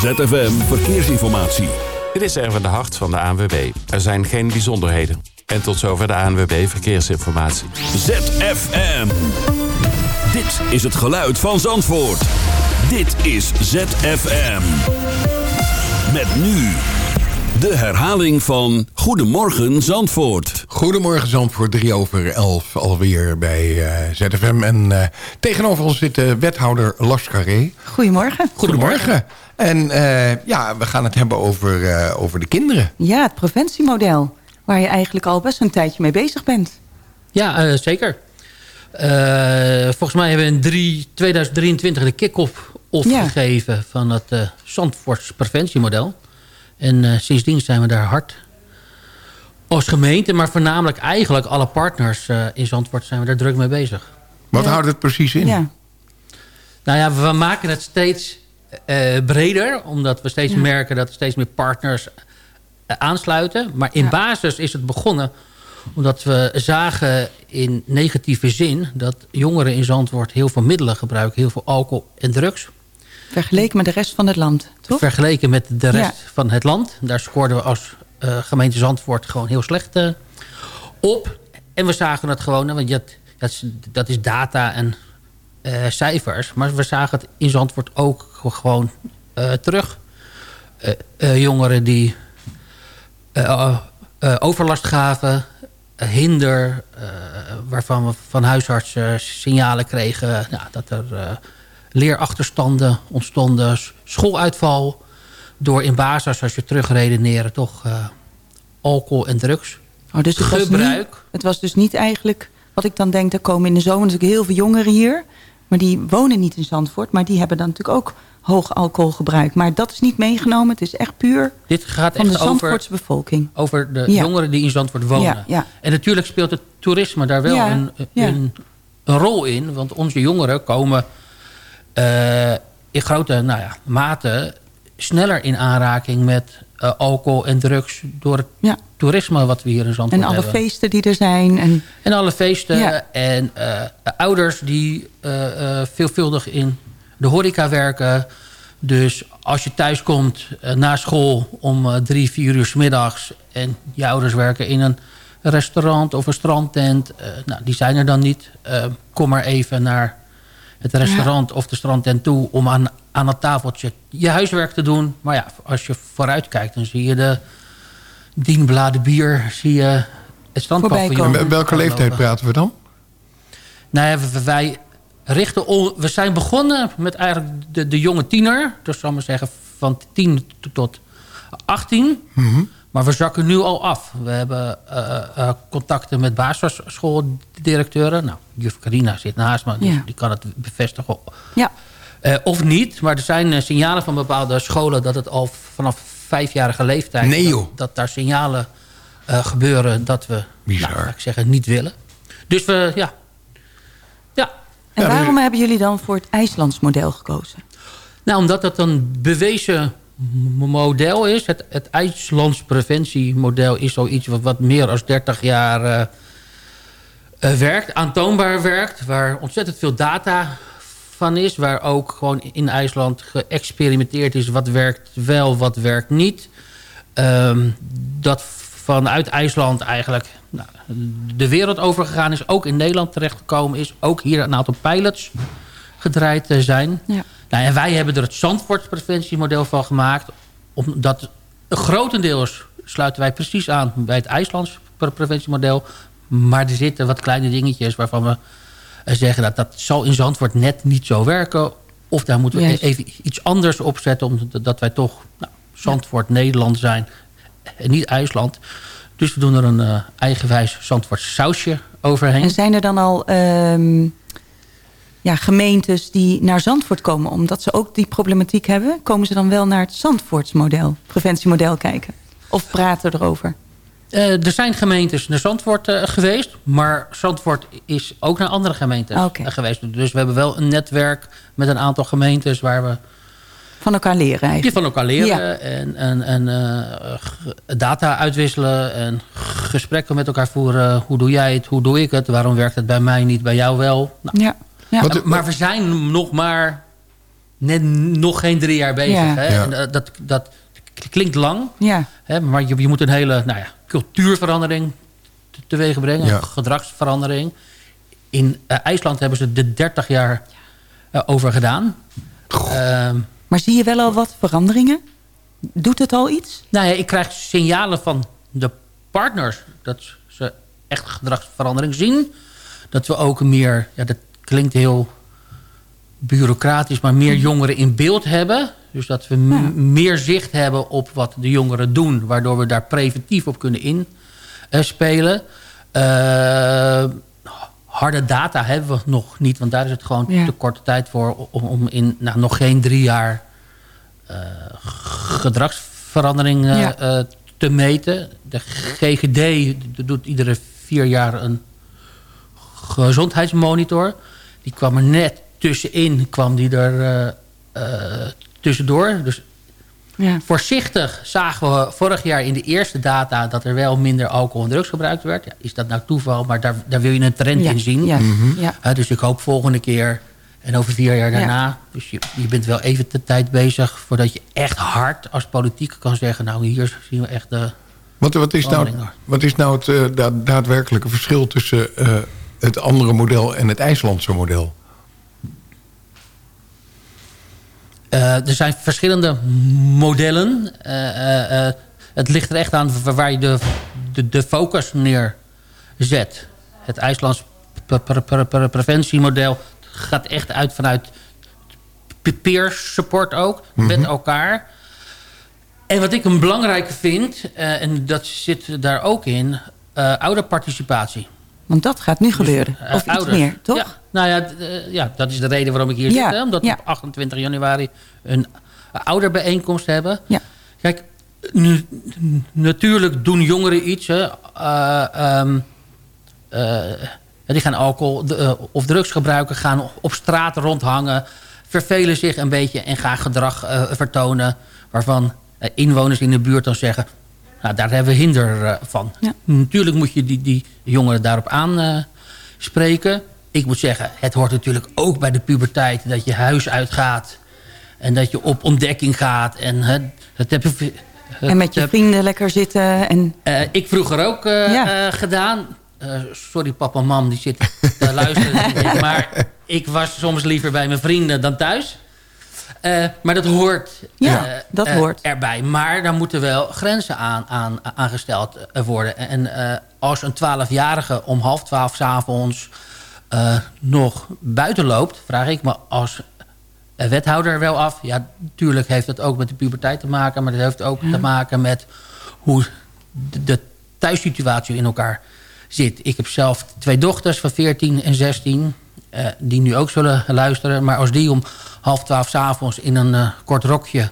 ZFM Verkeersinformatie. Dit is Erwin de Hart van de ANWB. Er zijn geen bijzonderheden. En tot zover de ANWB Verkeersinformatie. ZFM. Dit is het geluid van Zandvoort. Dit is ZFM. Met nu de herhaling van Goedemorgen Zandvoort. Goedemorgen Zandvoort, 3 over 11 alweer bij uh, ZFM. En uh, tegenover ons zit uh, wethouder Lars Carré. Goedemorgen. Goedemorgen. En ja, we gaan het hebben over, over de kinderen. Ja, het preventiemodel. Waar je eigenlijk al best een tijdje mee bezig bent. Ja, zeker. volgens mij hebben we in drie, 2023 de kick-off opgegeven ja. van het uh, Zandvoorts preventiemodel. En uh, sindsdien zijn we daar hard als gemeente, maar voornamelijk eigenlijk alle partners uh, in Zandvoort zijn we daar druk mee bezig. Wat ja. houdt het precies in? Ja. Nou ja, we maken het steeds breder, omdat we steeds merken dat er steeds meer partners aansluiten. Maar in basis is het begonnen omdat we zagen in negatieve zin... dat jongeren in Zandvoort heel veel middelen gebruiken. Heel veel alcohol en drugs. Vergeleken met de rest van het land, toch? Vergeleken met de rest ja. van het land. Daar scoorden we als gemeente Zandvoort gewoon heel slecht uh, op. En we zagen het gewoon, want dat, is, dat is data en uh, cijfers. Maar we zagen het in Zandvoort ook gewoon terug. jongeren die overlast gaven, hinder, waarvan we van huisartsen signalen kregen... Nou, dat er leerachterstanden ontstonden, schooluitval... door in basis, als je terugredeneren, toch uh, alcohol en drugs. Oh, dus het gebruik. Was niet, het was dus niet eigenlijk, wat ik dan denk... er komen in de zomer natuurlijk heel veel jongeren hier... maar die wonen niet in Zandvoort... maar die hebben dan natuurlijk ook hoog alcoholgebruik. Maar dat is niet meegenomen, het is echt puur Dit gaat van echt de Zandvoortse over, bevolking. Over de ja. jongeren die in Zandvoort wonen. Ja, ja. En natuurlijk speelt het toerisme daar wel een, een, een rol in. Want onze jongeren komen uh, in grote nou ja, mate sneller in aanraking met uh, alcohol en drugs... door het ja. toerisme wat we hier in Zandvoort hebben. En alle feesten die er zijn. En, en alle feesten. Ja. En uh, ouders die veelvuldig in de horeca werken. Dus als je thuis komt na school om drie, vier uur s middags... en je ouders werken in een restaurant of een strandtent... nou, die zijn er dan niet. kom maar even naar het restaurant ja. of de strandtent toe... om aan, aan het tafeltje je huiswerk te doen. Maar ja, als je vooruit kijkt, dan zie je de dienbladen bier... zie je het strandpaviljoen. Welke leeftijd praten we dan? Nou ja, wij richten... We zijn begonnen met eigenlijk de, de jonge tiener. Dus zal maar zeggen van 10 tot 18... Mm -hmm. Maar we zakken nu al af. We hebben uh, uh, contacten met basisschooldirecteuren. Nou, juf Carina zit naast me, dus ja. die kan het bevestigen. Ja. Uh, of niet, maar er zijn signalen van bepaalde scholen... dat het al vanaf vijfjarige leeftijd... Nee, dat, dat, daar signalen gebeuren dat we, nou, ik zeggen, niet willen. Dus we, ja. ja. En waarom hebben jullie dan voor het IJslands model gekozen? Nou, omdat dat een bewezen model is. Het, het IJslands preventiemodel is zoiets wat, wat meer dan 30 jaar uh, uh, werkt. Aantoonbaar werkt. Waar ontzettend veel data van is. Waar ook gewoon in IJsland geëxperimenteerd is. Wat werkt wel, wat werkt niet. Um, dat vanuit IJsland eigenlijk nou, de wereld overgegaan is. Ook in Nederland terechtgekomen is. Ook hier een aantal pilots gedraaid zijn. Ja. Nou, en wij hebben er het Zandvoortspreventiemodel van gemaakt. Omdat grotendeels sluiten wij precies aan bij het IJslands preventiemodel. Maar er zitten wat kleine dingetjes waarvan we zeggen... dat dat zal in Zandvoort net niet zo werken. Of daar moeten we Juist. even iets anders opzetten... omdat wij toch nou, Zandvoort, Nederland zijn en niet IJsland. Dus we doen er een uh, eigenwijs Zandvoort sausje overheen. En zijn er dan al... Um ja, gemeentes die naar Zandvoort komen... omdat ze ook die problematiek hebben... komen ze dan wel naar het Zandvoortsmodel, preventiemodel kijken? Of praten erover? Uh, er zijn gemeentes naar Zandvoort uh, geweest... maar Zandvoort is ook naar andere gemeentes okay. uh, geweest. Dus we hebben wel een netwerk met een aantal gemeentes... waar we van elkaar leren eigenlijk. Die van elkaar leren ja. en, en, en data uitwisselen... en gesprekken met elkaar voeren. Hoe doe jij het, hoe doe ik het? Waarom werkt het bij mij niet, bij jou wel? Nou, ja. Ja. Wat, maar we zijn nog maar net nog geen drie jaar bezig. Ja. Hè? Ja. Eh, dat, dat klinkt lang, Ja, hè? maar je, je moet een hele nou ja, cultuurverandering te- teweeg brengen. Gedragsverandering. In eh, IJsland hebben ze er 30 jaar eh, over gedaan. Ehm, maar zie je wel al wat veranderingen? Doet het al iets? Nou ja, ik krijg signalen van de partners dat ze echt gedragsverandering zien. Dat we ook meer, ja, dat klinkt heel bureaucratisch, maar meer jongeren in beeld hebben. Dus dat we Ja. meer zicht hebben op wat de jongeren doen, waardoor we daar preventief op kunnen inspelen. Eh harde data hebben we nog niet, want daar is het gewoon Ja. te korte tijd voor om, om in nou, nog geen drie jaar eh, gedragsverandering eh, Ja. eh, te meten. De GGD doet iedere vier jaar een gezondheidsmonitor. Die kwam er net tussenin, kwam die er eh, eh, tussendoor. Dus Ja. voorzichtig zagen we vorig jaar in de eerste data... dat er wel minder alcohol en drugs gebruikt werd. Ja, is dat nou toeval? Maar daar, daar wil je een trend Ja, in zien. Ja, ja. Uh, dus ik hoop volgende keer en over vier jaar daarna. Dus je, je bent wel even de tijd bezig voordat je echt hard als politiek kan zeggen... nou, hier zien we echt de... Wat, wat, is, nou, wat is nou het eh, da- daadwerkelijke verschil tussen eh, het andere model en het IJslandse model? Uh, er zijn verschillende modellen. Uh, uh, het ligt er echt aan waar je de, de, de focus neerzet. Het IJslands pre pre pre pre preventiemodel gaat echt uit vanuit peer support ook. Mm -hmm. Met elkaar. En wat ik een belangrijke vind, en dat zit daar ook in, ouderparticipatie. Want dat gaat nu dus, gebeuren. Uh, of ouders. iets meer, toch? Ja, nou ja, ja, dat is de reden waarom ik hier ja, zit. Hè? Omdat ja. we op 28 januari een ouderbijeenkomst hebben. Ja. Kijk, nu, natuurlijk doen jongeren iets. Hè. Um, die gaan alcohol of drugs gebruiken, gaan op straat rondhangen... vervelen zich een beetje en gaan gedrag vertonen... waarvan inwoners in de buurt dan zeggen... Nou, daar hebben we hinder uh, van. Ja. Natuurlijk moet je die, die jongeren daarop aanspreken. Ik moet zeggen, het hoort natuurlijk ook bij de puberteit... dat je huis uitgaat en dat je op ontdekking gaat. En, het heb je, en met je vrienden lekker zitten. En... eh, ik vroeger ook ja. gedaan. sorry papa en mam, die zitten te luisteren. maar ik was soms liever bij mijn vrienden dan thuis. Uh, maar dat hoort, ja, uh, dat uh, hoort erbij. Maar daar moeten wel grenzen aan, aan, aangesteld worden. En als een twaalfjarige om half twaalf s'avonds nog buiten loopt... vraag ik me als wethouder wel af. Ja, natuurlijk heeft dat ook met de puberteit te maken... maar dat heeft ook ja. te maken met hoe de, de thuissituatie in elkaar zit. Ik heb zelf twee dochters van 14 en 16... Uh, die nu ook zullen luisteren. Maar als die om half twaalf s'avonds in een uh, kort rokje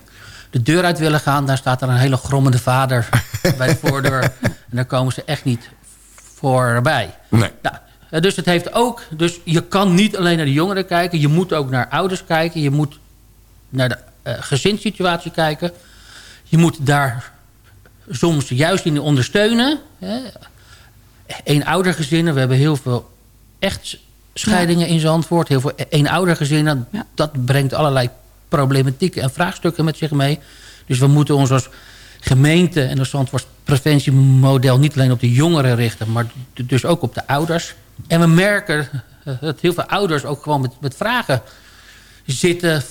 de deur uit willen gaan... dan staat er een hele grommende vader bij de voordeur. En daar komen ze echt niet voorbij. Nee. Nou, uh, dus het heeft ook... Dus je kan niet alleen naar de jongeren kijken. Je moet ook naar ouders kijken. Je moet naar de gezinssituatie kijken. Je moet daar soms juist in ondersteunen. Een oudergezinnen. We hebben heel veel echt scheidingen ja. in Zandvoort. Heel veel eenoudergezinnen. Ja. Dat brengt allerlei problematieken en vraagstukken met zich mee. Dus we moeten ons als gemeente en als Zandvoort preventiemodel... niet alleen op de jongeren richten, maar dus ook op de ouders. En we merken dat heel veel ouders ook gewoon met, met vragen zitten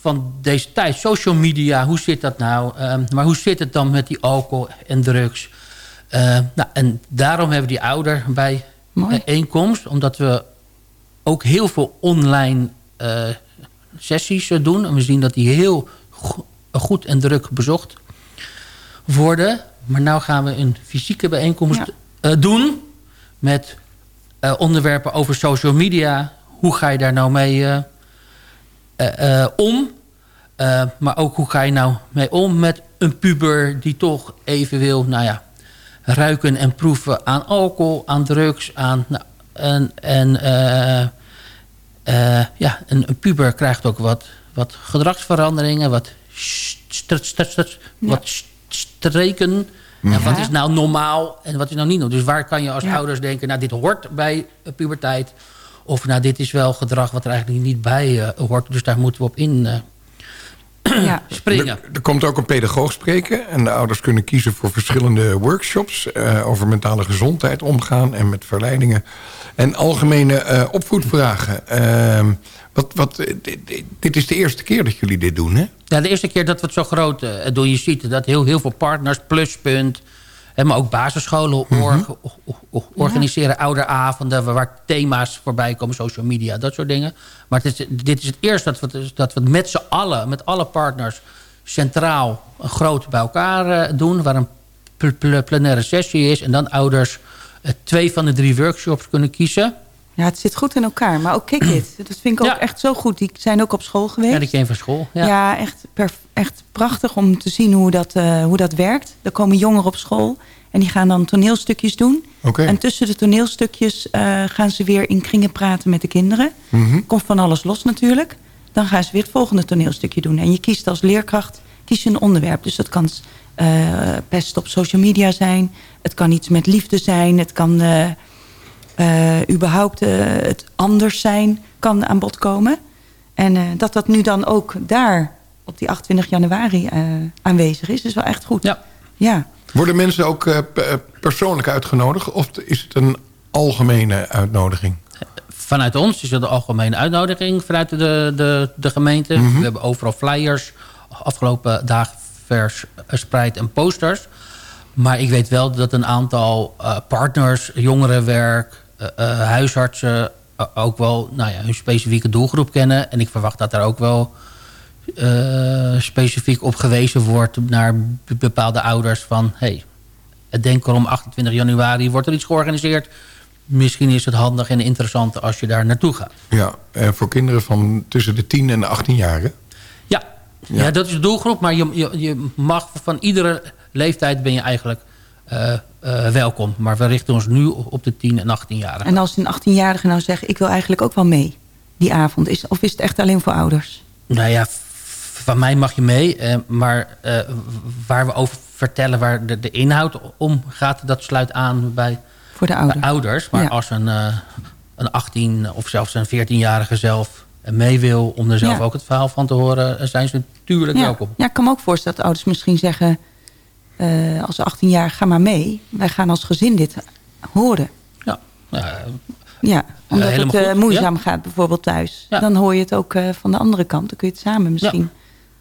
van deze tijd. Social media, hoe zit dat nou? Um, maar hoe zit het dan met die alcohol en drugs? Uh, nou, en daarom hebben we die ouder bij bijeenkomst. Omdat we ook heel veel online uh, sessies uh, doen. En we zien dat die heel go goed en druk bezocht worden. Maar nu gaan we een fysieke bijeenkomst ja. uh, doen. Met onderwerpen over social media. Hoe ga je daar nou mee om? maar ook hoe ga je nou mee om met een puber die toch even wil... Nou ja, ruiken en proeven aan alcohol, aan drugs, aan... Nou, en, en uh, uh, ja, een, een, puber krijgt ook wat, wat gedragsveranderingen, wat, ja. wat streken. Ja. En wat is nou normaal en wat is nou niet normaal. Dus waar kan je als ja. ouders denken, nou dit hoort bij puberteit. Of nou, dit is wel gedrag wat er eigenlijk niet bij hoort. Dus daar moeten we op in ja. springen. Er, er, komt ook een pedagoog spreken. En de ouders kunnen kiezen voor verschillende workshops... over mentale gezondheid omgaan en met verleidingen. En algemene opvoedvragen. Ehm, wat, wat, dit is de eerste keer dat jullie dit doen, hè? Ja, de eerste keer dat we het zo groot uh, doen. Je ziet dat heel, heel veel partners, Pluspunt... maar ook basisscholen mhm. organiseren ouderavonden... waar thema's voorbij komen, social media, dat soort dingen. Maar is, dit is het eerste dat we, dat we met z'n allen, met alle partners... centraal een groot bij elkaar uh, doen... waar een plenaire sessie is... en dan ouders uh, twee van de drie workshops kunnen kiezen... Ja, het zit goed in elkaar. Maar ook Kick It, dat vind ik ook echt zo goed. Die zijn ook op school geweest. Ja, die ken van school. Ja, ja echt, echt prachtig om te zien hoe dat, uh, hoe dat werkt. Er komen jongeren op school en die gaan dan toneelstukjes doen. Okay. En tussen de toneelstukjes uh, gaan ze weer in kringen praten met de kinderen. Mm Komt van alles los natuurlijk. Dan gaan ze weer het volgende toneelstukje doen. En je kiest als leerkracht kies je een onderwerp. Dus dat kan uh, pest op social media zijn. Het kan iets met liefde zijn. Het kan uh, überhaupt uh, het anders zijn kan aan bod komen. En uh, dat dat nu dan ook daar op die 28 januari aanwezig is, is wel echt goed. Ja. ja. Worden mensen ook persoonlijk uitgenodigd of is het een algemene uitnodiging? Vanuit ons is het een algemene uitnodiging vanuit de, de, de gemeente. Mm -hmm. We hebben overal flyers afgelopen dagen verspreid en posters. Maar ik weet wel dat een aantal partners, jongerenwerk, uh, huisartsen ook wel nou ja, hun specifieke doelgroep kennen. En ik verwacht dat daar ook wel specifiek op gewezen wordt naar bepaalde ouders van... hey, denk er om 28 januari wordt er iets georganiseerd. Misschien is het handig en interessant als je daar naartoe gaat. Ja, en voor kinderen van tussen de 10 en de 18 jaar, Ja. ja. Ja. dat is de doelgroep. Maar je, je, je mag van iedere leeftijd ben je eigenlijk uh, uh, welkom. Maar we richten ons nu op de 10 en 18-jarigen. En als een 18-jarige nou zegt... ik wil eigenlijk ook wel mee die avond. Is, of is het echt alleen voor ouders? Nou ja, van mij mag je mee. Uh, maar waar we over vertellen waar de, de, inhoud om gaat... dat sluit aan bij, voor de ouders. Bij ouders. Maar Ja. als een, een 18 of zelfs een 14-jarige zelf mee wil... om er zelf Ja. ook het verhaal van te horen... zijn ze natuurlijk ja. welkom. Ja, ik kan me ook voorstellen dat ouders misschien zeggen... eh, als 18 jaar, ga maar mee. Wij gaan als gezin dit horen. Ja. Ja, Ja, omdat het eh, goed, moeizaam gaat bijvoorbeeld thuis. Ja. Dan hoor je het ook eh, van de andere kant. Dan kun je het samen misschien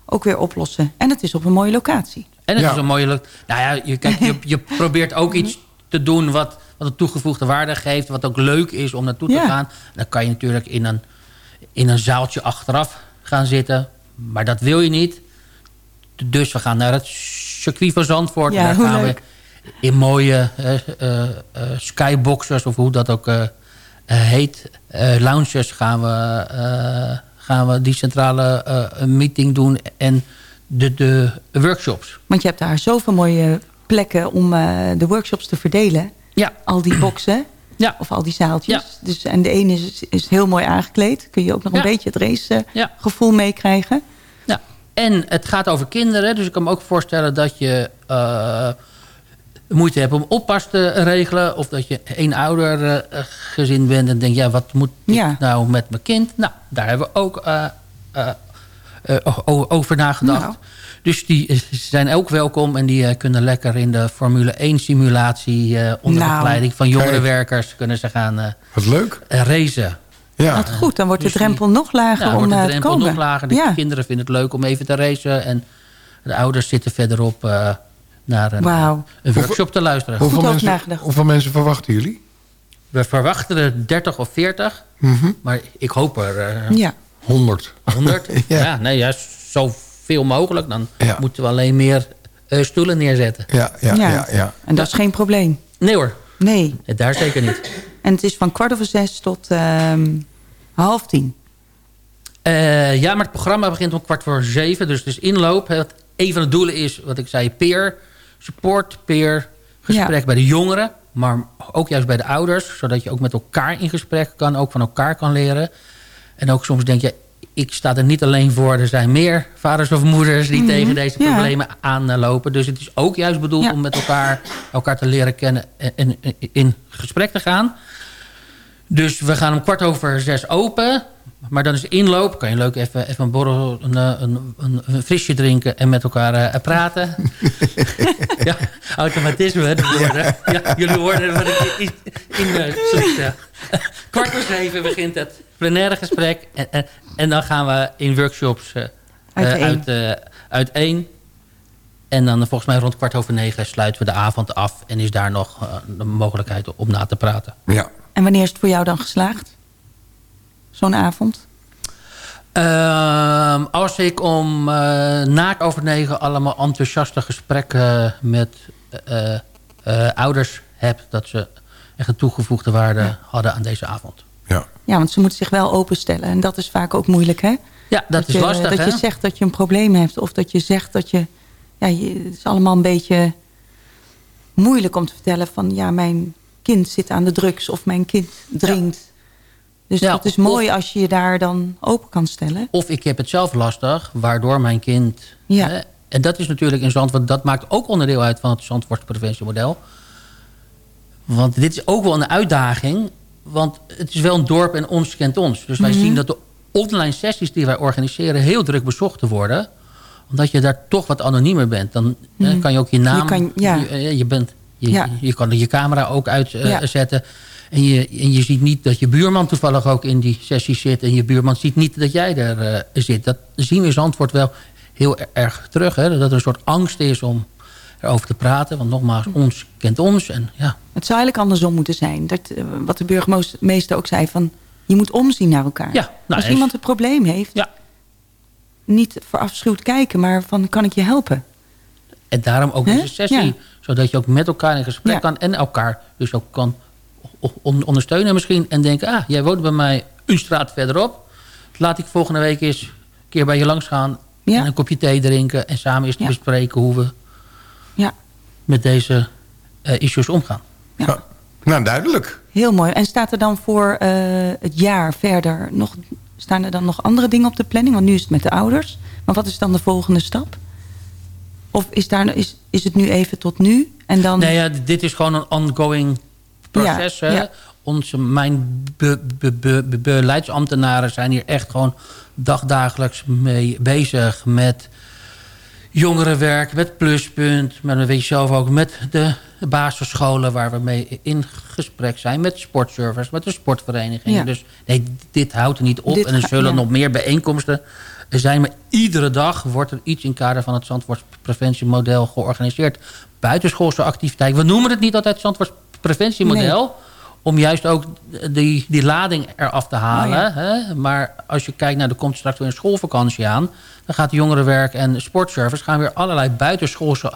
ook weer oplossen. En het is op een mooie locatie. En het Ja. is een mooie... lu- Nou ja, je, kijk, je, je probeert ook iets te doen wat, wat een toegevoegde waarde geeft. Wat ook leuk is om naartoe Ja. te gaan. Dan kan je natuurlijk in een, in een zaaltje achteraf gaan zitten. Maar dat wil je niet. Dus we gaan naar het circuit van Zandvoort. Ja, en daar gaan leuk. we in mooie eh, eh, eh, skyboxers, of hoe dat ook heet, lounges gaan we, gaan we die centrale meeting doen. En de, de workshops. Want je hebt daar zoveel mooie plekken om de workshops te verdelen. Ja, Al die boxen. Ja. Of al die zaaltjes. Ja. Dus, en de ene is, is heel mooi aangekleed. Kun je ook nog Ja. een beetje het race Ja. gevoel meekrijgen. En het gaat over kinderen. Dus ik kan me ook voorstellen dat je eh, moeite hebt om oppas te regelen. Of dat je één ouder eh, gezin bent en denkt... ja, wat moet ik Ja. nou met mijn kind? Nou, daar hebben we ook eh, over nagedacht. Nou. Dus die zijn ook welkom en die kunnen lekker in de Formule 1 simulatie... eh, onder Nou. begeleiding van jongerenwerkers kunnen ze gaan eh, Wat leuk. racen. Ja. Wat goed, dan wordt dus de drempel nog lager Ja, om wordt de eh, drempel nog lager. De ja. kinderen vinden het leuk om even te racen. En de ouders zitten verderop eh, naar een, een workshop te luisteren. Hoeveel, mensen, hoeveel mensen verwachten jullie? We verwachten er 30 of 40. Mhm. Maar ik hoop er eh, Ja. 100. 100. Ja. ja. nee, ja, zoveel mogelijk. Dan Ja. moeten we alleen meer eh, stoelen neerzetten. Ja, ja, ja. ja, En dat is geen probleem. Nee hoor, Nee. eh, daar zeker niet. En het is van kwart over zes tot ehm, half tien. Eh, ja, maar het programma begint om kwart voor zeven. Dus het is inloop. Wat een van de doelen is, wat ik zei, peer support, peer gesprek Ja. bij de jongeren. Maar ook juist bij de ouders. Zodat je ook met elkaar in gesprek kan. Ook van elkaar kan leren. En ook soms denk je, ik sta er niet alleen voor. Er zijn meer vaders of moeders die tegen deze Mhm. ja. problemen aanlopen. Dus het is ook juist bedoeld Ja. om met elkaar, elkaar te leren kennen. En, en in gesprek te gaan. Dus we gaan om kwart over zes open. Maar dan is inloop. Kan je leuk even, even een borrel, een, een, een, een frisje drinken en met elkaar uh, praten. ja, automatisme. Ja. ja. jullie hoorden wat ik in, in uh, Kwart voor zeven begint het plenaire gesprek. En, en, en, dan gaan we in workshops uh, uit, uit, uit één. En dan volgens mij rond kwart over negen sluiten we de avond af. En is daar nog de mogelijkheid om na te praten. Ja. En wanneer is het voor jou dan geslaagd? Zo'n avond? Uh, als ik om uh, na over negen allemaal enthousiaste gesprekken met uh, uh, ouders heb... dat ze echt een toegevoegde waarde ja. hadden aan deze avond. Ja. ja, want ze moeten zich wel openstellen. En dat is vaak ook moeilijk, hè? Ja, dat, dat is je, lastig, Dat hè? je zegt dat je een probleem hebt. Of dat je zegt dat je... Ja, je, het is allemaal een beetje moeilijk om te vertellen van... ja, mijn kind zit aan de drugs of mijn kind drinkt. Ja. Dus ja, het is mooi of, als je je daar dan open kan stellen. Of ik heb het zelf lastig, waardoor mijn kind... Ja. Hè, en dat is natuurlijk in Zandvoort... dat maakt ook onderdeel uit van het Zandvoortpreventiemodel. Want dit is ook wel een uitdaging. Want het is wel een dorp en ons kent ons. Dus wij mm -hmm. zien dat de online sessies die wij organiseren... heel druk bezocht worden. Omdat je daar toch wat anoniemer bent. Dan mm -hmm. hè, kan je ook je naam... Je, kan, ja. je, je bent, je, ja. je kan je camera ook uitzetten... Uh, En je, en je ziet niet dat je buurman toevallig ook in die sessie zit. En je buurman ziet niet dat jij er uh, zit. Dat zien we in antwoord wel heel erg terug. Hè? Dat er een soort angst is om erover te praten. Want nogmaals, ons kent ons. En, ja. Het zou eigenlijk andersom moeten zijn. Dat, uh, wat de burgemeester ook zei. Van, je moet omzien naar elkaar. Ja, nou, Als iemand een probleem heeft. Ja. Niet verafschuwd kijken. Maar van, kan ik je helpen? En daarom ook deze sessie. Ja. Zodat je ook met elkaar in gesprek Ja. kan. En elkaar dus ook kan on- ondersteunen misschien. En denken, ah, jij woont bij mij een straat verderop. Laat ik volgende week eens een keer bij je langs gaan. Ja. En een kopje thee drinken. En samen eens Ja. bespreken hoe we Ja, met deze eh, issues omgaan. Ja. Nou, duidelijk. heel mooi. En staat er dan voor eh, het jaar verder nog... Staan er dan nog andere dingen op de planning? Want nu is het met de ouders. Maar wat is dan de volgende stap? Of is, daar, is, is het nu even tot nu? En dan... Nee, ja, dit is gewoon een ongoing proces. Ja, hè. ja. Onze, mijn be, be, be, be- beleidsambtenaren zijn hier echt gewoon dagdagelijks mee bezig met jongerenwerk, met pluspunt, maar dan weet je zelf ook met de basisscholen waar we mee in gesprek zijn, met sportservice, met de sportverenigingen. Ja. Dus nee, dit houdt er niet op Dit en er zullen nog meer bijeenkomsten zijn, maar iedere dag wordt er iets in kader van het Zandvoortspreventiemodel georganiseerd. Buitenschoolse activiteit. We noemen het niet altijd Zandvoortspreventiemodel. Om juist ook die, die lading eraf te halen. Oh ja. hè? Maar als je kijkt naar, er komt straks weer een schoolvakantie aan. Dan gaat jongerenwerk en sportservice gaan weer allerlei buitenschoolse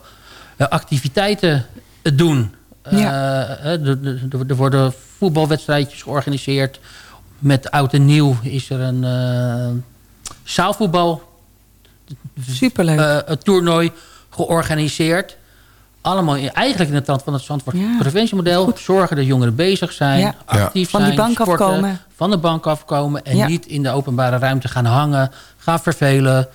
eh, activiteiten doen. Ja. Eh, er- er- er worden voetbalwedstrijdjes georganiseerd. Met oud en nieuw is er een eh, zaalvoetbal Superleuk. eh, het toernooi georganiseerd. Allemaal in, eigenlijk in de trant van het Zandvoort Ja, preventiemodel. goed. Zorgen dat jongeren bezig zijn, Ja. actief Van die zijn, bank sporten, afkomen. Van de bank afkomen en Ja. niet in de openbare ruimte gaan hangen, gaan vervelen,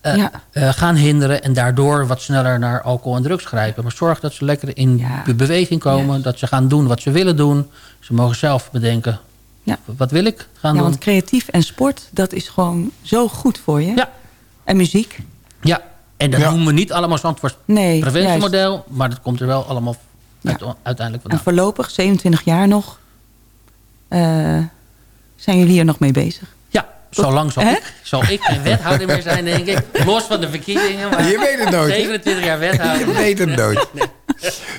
eh, Ja. eh, gaan hinderen en daardoor wat sneller naar alcohol en drugs grijpen. Maar zorg dat ze lekker in beweging komen, dat ze gaan doen wat ze willen doen. Ze mogen zelf bedenken, Ja. wat wil ik gaan ja, doen. want creatief en sport, dat is gewoon zo goed voor je. Ja. En muziek. Ja, en dat Ja. noemen we niet allemaal Zandvoort Nee, preventiemodel, maar dat komt er wel allemaal uit- uiteindelijk En vandaan. voorlopig, 27 jaar nog, eh, zijn jullie hier nog mee bezig. Ja, zolang zal Hè? ik, zal ik geen wethouder meer zijn, denk ik. Los van de verkiezingen. Maar Je weet het nooit, hè? 27 jaar wethouder. Je weet het nooit.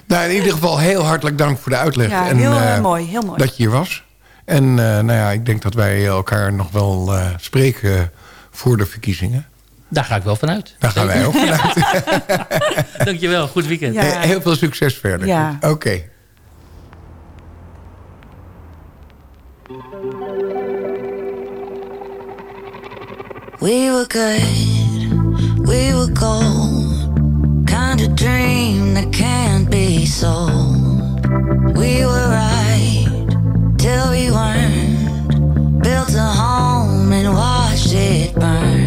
Nou, in ieder geval heel hartelijk dank voor de uitleg. Ja, en, heel eh, mooi, heel mooi. Dat je hier was. En eh, nou ja, ik denk dat wij elkaar nog wel eh, spreken voor de verkiezingen. Daar ga ik wel vanuit. Daar gaan wij ook vanuit. Dankjewel, goed weekend. Ja. Eh, Heel veel succes verder. Ja. Oké. We were good, we were gold. Kind of dream that can't be sold. We were right till we weren't. Built a home and watched it burn.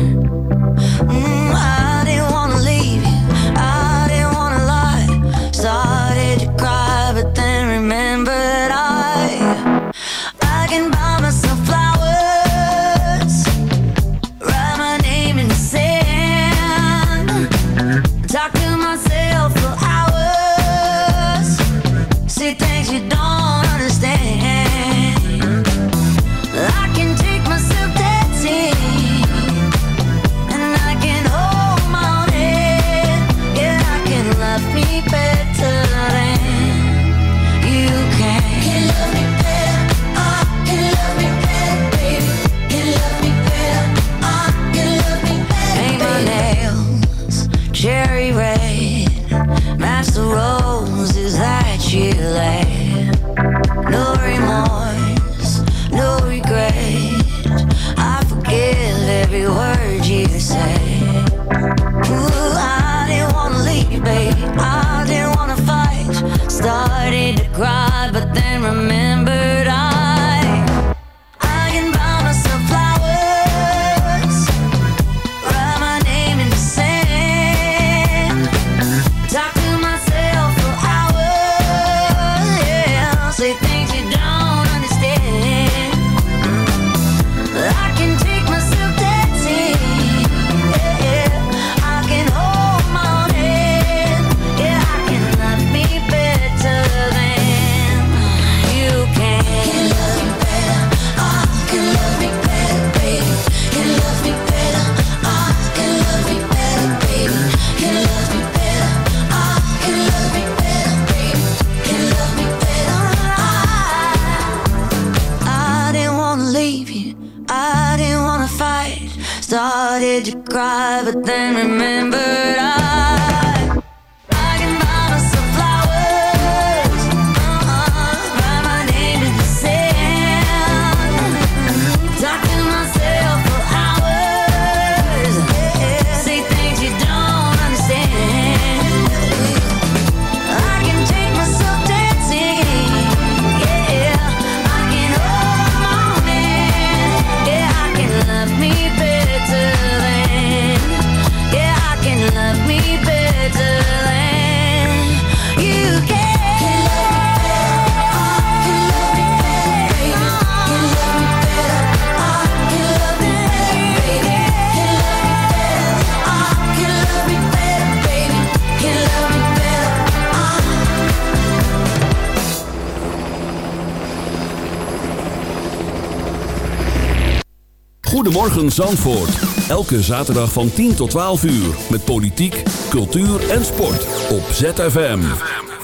Goedemorgen Zandvoort. Elke zaterdag van 10 tot 12 uur. Met politiek, cultuur en sport. Op ZFM.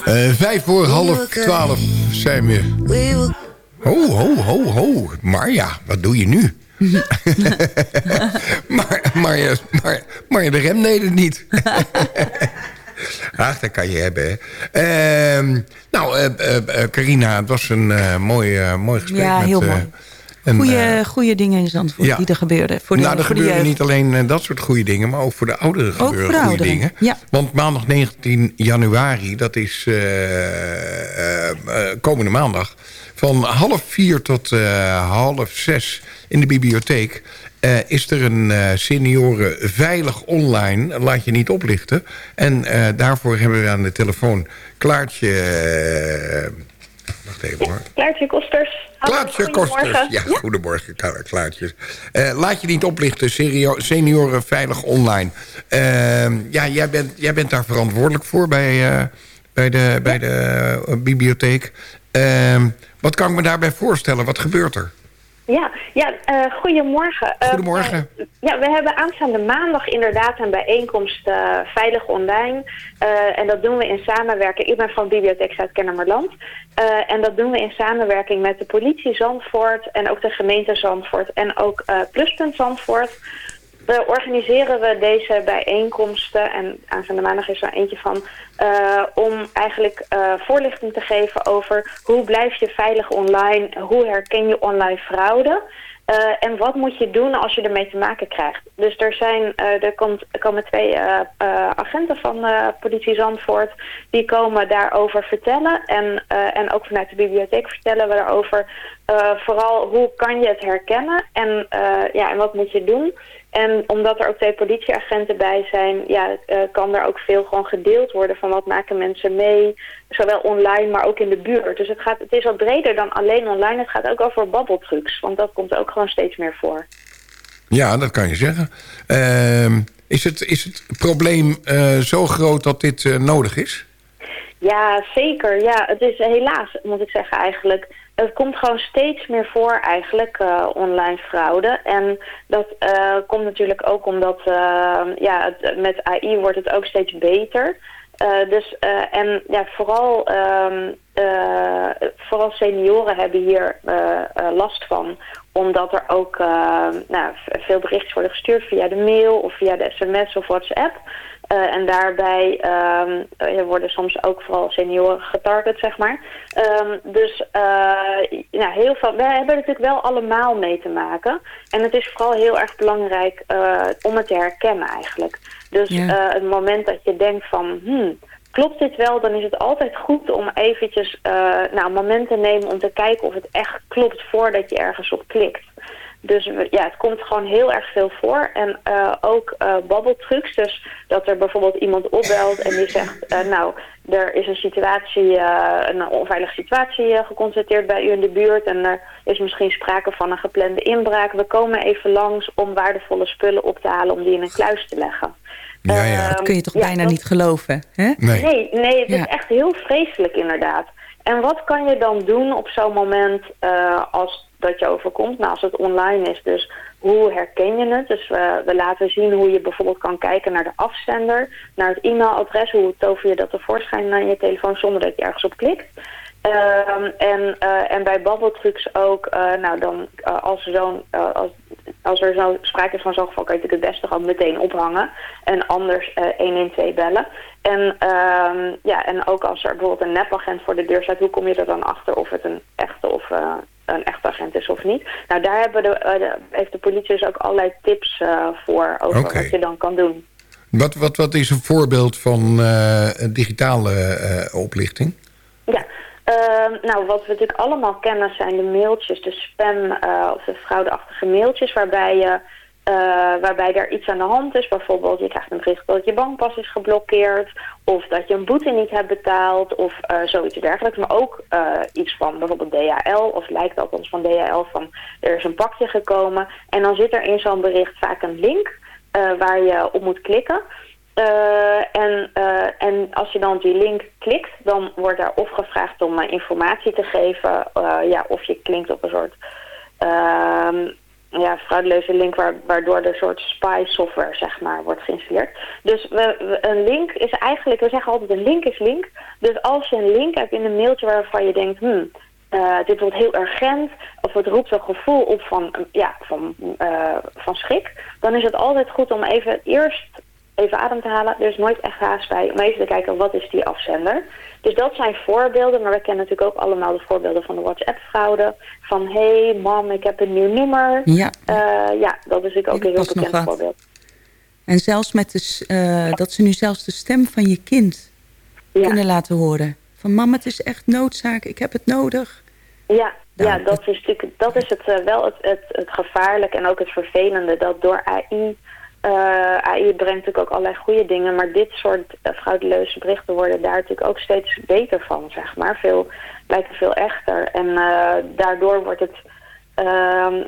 Eh, vijf voor half twaalf zijn we. Ho, ho, ho, ho. Marja, wat doe je nu? maar, Marja, maar, Marja de Rem deed het niet. Ach, dat kan je hebben, hè. Ehm, nou, eh, eh, Carina, het was een mooi, mooi gesprek. Ja, met, heel mooi. Een, Goeie, eh, goeie dingen in Zandvoort ja. die er gebeuren. Voor de, nou, er voor gebeuren niet alleen eh, dat soort goede dingen... maar ook voor de ouderen voor gebeuren de goede ouderen, dingen. ja. Want maandag 19 januari, dat is eh, komende maandag... van half vier tot eh, half zes in de bibliotheek... eh, is er een eh, senioren veilig online, laat je niet oplichten. En eh, daarvoor hebben we aan de telefoon Klaartje... eh, wacht even hoor. Klaartje Kosters. Klaartje Goedemorgen. Kosters. Ja, goedemorgen, Kla- Klaartje. Eh, laat je niet oplichten, senioren veilig online. Ehm, ja, jij bent, jij bent daar verantwoordelijk voor bij, eh, bij de, bij de eh, bibliotheek. Ehm, wat kan ik me daarbij voorstellen? Wat gebeurt er? Ja, ja eh, goedemorgen. Eh, Goedemorgen. ja, we hebben aanstaande maandag inderdaad een bijeenkomst eh, Veilig Online. En dat doen we in samenwerking. Ik ben van Bibliotheek Zuid-Kennemerland. En dat doen we in samenwerking met de politie Zandvoort... en ook de gemeente Zandvoort en ook Pluspunt Zandvoort... We organiseren we deze bijeenkomsten en aanstaande maandag is er eentje van... eh, om eigenlijk eh, voorlichting te geven over hoe blijf je veilig online, hoe herken je online fraude... eh, en wat moet je doen als je ermee te maken krijgt. Dus er, zijn, er, komt, er komen twee eh, agenten van politie Zandvoort... die komen daarover vertellen. En, en ook vanuit de bibliotheek vertellen we daarover... vooral hoe kan je het herkennen en, ja, en wat moet je doen... En omdat er ook twee politieagenten bij zijn, ja, eh, kan er ook veel gewoon gedeeld worden van wat maken mensen mee. Zowel online, maar ook in de buurt. Dus het, gaat, het is wat breder dan alleen online. Het gaat ook over babbeltrucs, want dat komt ook gewoon steeds meer voor. Ja, dat kan je zeggen. Ehm, is, het, is het probleem eh, zo groot dat dit eh, nodig is? Ja, zeker. Ja, het is helaas, moet ik zeggen eigenlijk. Het komt gewoon steeds meer voor eigenlijk, eh, online fraude. En dat eh, komt natuurlijk ook omdat eh, ja, het, met AI wordt het ook steeds beter. Dus, en ja, vooral, ehm, eh, vooral senioren hebben hier last van. Omdat er ook nou, veel berichtjes worden gestuurd via de mail of via de sms of WhatsApp. Uh, en daarbij um, worden soms ook vooral senioren getarget, zeg maar. Um, dus uh, ja, heel veel, we hebben natuurlijk wel allemaal mee te maken. En het is vooral heel erg belangrijk uh, om het te herkennen eigenlijk. Dus ja. het moment dat je denkt van... Hmm, klopt dit wel, dan is het altijd goed om eventjes nou, een moment te nemen om te kijken of het echt klopt voordat je ergens op klikt. Dus ja, het komt gewoon heel erg veel voor. En uh, ook uh, babbeltrucs. Dus dat er bijvoorbeeld iemand opbelt en die zegt... Uh, nou, er is een situatie, een onveilige situatie geconstateerd bij u in de buurt... en er is misschien sprake van een geplande inbraak. We komen even langs om waardevolle spullen op te halen... om die in een kluis te leggen. Ja, ja. Dat kun je toch ja, bijna dat... niet geloven, hè? Nee, nee, nee het ja. is echt heel vreselijk inderdaad. En wat kan je dan doen op zo'n moment als dat je overkomt. Nou, als het online is, dus hoe herken je het? Dus we, we laten zien hoe je bijvoorbeeld kan kijken naar de afzender, naar het e-mailadres, hoe tover je dat tevoorschijn naar je telefoon zonder dat je ergens op klikt. Um, en, uh, en bij babbeltrucs ook, uh, nou dan uh, als, zo'n als, als er zo sprake is van zo'n geval, kan je het beste gewoon meteen ophangen. En anders 112 bellen. En, um, ja, en ook als er bijvoorbeeld een nepagent voor de deur staat, hoe kom je er dan achter of het een echte of een echt agent is of niet. Nou, daar hebben de, uh, de, heeft de politie dus ook allerlei tips uh, voor over okay. wat je dan kan doen. Wat, wat, wat is een voorbeeld van uh, digitale oplichting? Ja, nou, wat we natuurlijk allemaal kennen zijn de mailtjes, de spam of de fraudeachtige mailtjes... waarbij je uh, waarbij er iets aan de hand is. Bijvoorbeeld je krijgt een bericht dat je bankpas is geblokkeerd... of dat je een boete niet hebt betaald of uh, zoiets dergelijks. Maar ook uh, iets van bijvoorbeeld DHL of lijkt althans van DHL van er is een pakje gekomen. En dan zit er in zo'n bericht vaak een link waar je op moet klikken... en, en als je dan die link klikt, dan wordt er of gevraagd om informatie te geven... ja, of je klinkt op een soort ehm, ja, fraudeleuze link waar, waardoor er een soort spy software zeg maar wordt geïnstalleerd. Dus we, een link is eigenlijk, we zeggen altijd een link is link. Dus als je een link hebt in een mailtje waarvan je denkt, hmm, uh, dit wordt heel urgent of het roept een gevoel op van, ja, van, uh, van schrik, dan is het altijd goed om even eerst even adem te halen. Er is nooit echt haast bij om even te kijken wat is die afzender. Dus dat zijn voorbeelden, maar we kennen natuurlijk ook allemaal de voorbeelden van de WhatsApp-fraude. Van, hé hey, mam, ik heb een nieuw nummer. Ja, uh, ja dat is natuurlijk ook een heel bekend voorbeeld. En zelfs met de, uh, dat ze nu zelfs de stem van je kind ja. kunnen laten horen. Van, mam, het is echt noodzaak, ik heb het nodig. Ja, nou, ja dat, is natuurlijk, dat is het, uh, wel het, het, het gevaarlijke en ook het vervelende. Dat door AI uh, AI brengt natuurlijk ook allerlei goede dingen, maar dit soort uh, fraudeleuze berichten worden daar natuurlijk ook steeds beter van, zeg maar. Veel, lijken veel echter. En uh, daardoor wordt het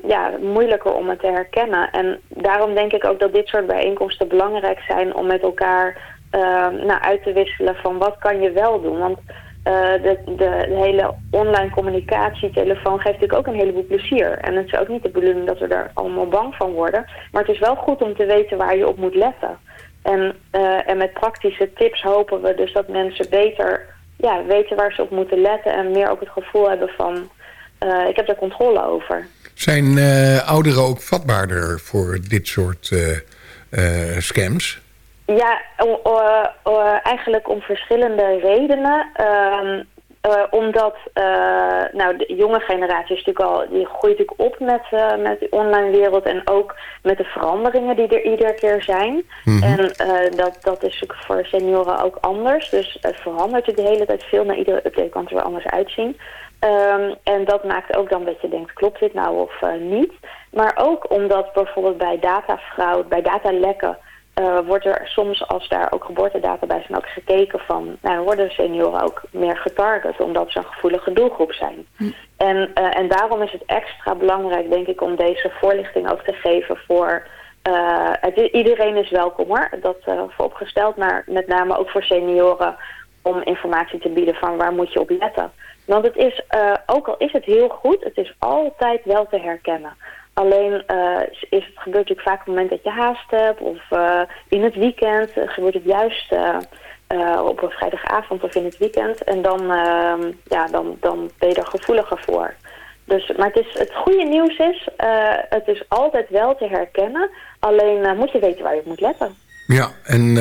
ja, moeilijker om het te herkennen. En daarom denk ik ook dat dit soort bijeenkomsten belangrijk zijn om met elkaar nou, uit te wisselen van wat kan je wel doen. Want de, de, de, hele online communicatietelefoon geeft natuurlijk ook een heleboel plezier. En het is ook niet de bedoeling dat we er allemaal bang van worden. Maar het is wel goed om te weten waar je op moet letten. En, uh, en met praktische tips hopen we dus dat mensen beter ja, weten waar ze op moeten letten. En meer ook het gevoel hebben van, uh, ik heb er controle over. Zijn ouderen ook vatbaarder voor dit soort scams? Ja, uh, uh, eigenlijk om verschillende redenen. Uh, omdat nou, de jonge generatie is natuurlijk al, die groeit natuurlijk op met, met de online wereld en ook met de veranderingen die er iedere keer zijn. Mm -hmm. En dat, dat is natuurlijk voor senioren ook anders. Dus het verandert de hele tijd veel. Na iedere update kan het er weer anders uitzien. Um, en dat maakt ook dan dat je denkt, klopt dit nou of niet? Maar ook omdat bijvoorbeeld bij datafraude, bij datalekken uh, wordt er soms, als daar ook geboortedata bij zijn, ook gekeken van... Nou, worden senioren ook meer getarget, omdat ze een gevoelige doelgroep zijn. Hm. En, uh, en daarom is het extra belangrijk, denk ik, om deze voorlichting ook te geven voor... Uh, het, iedereen is welkom hoor, dat vooropgesteld, maar met name ook voor senioren... om informatie te bieden van waar moet je op letten. Want het is, ook al is het heel goed, het is altijd wel te herkennen. Alleen uh, is het, gebeurt natuurlijk vaak op het moment dat je haast hebt of uh, in het weekend. Uh, gebeurt het juist op een vrijdagavond of in het weekend. En dan, ehm, ja, dan, dan ben je er gevoeliger voor. Dus, maar het, is, het goede nieuws is, het is altijd wel te herkennen. Alleen moet je weten waar je op moet letten. Ja, en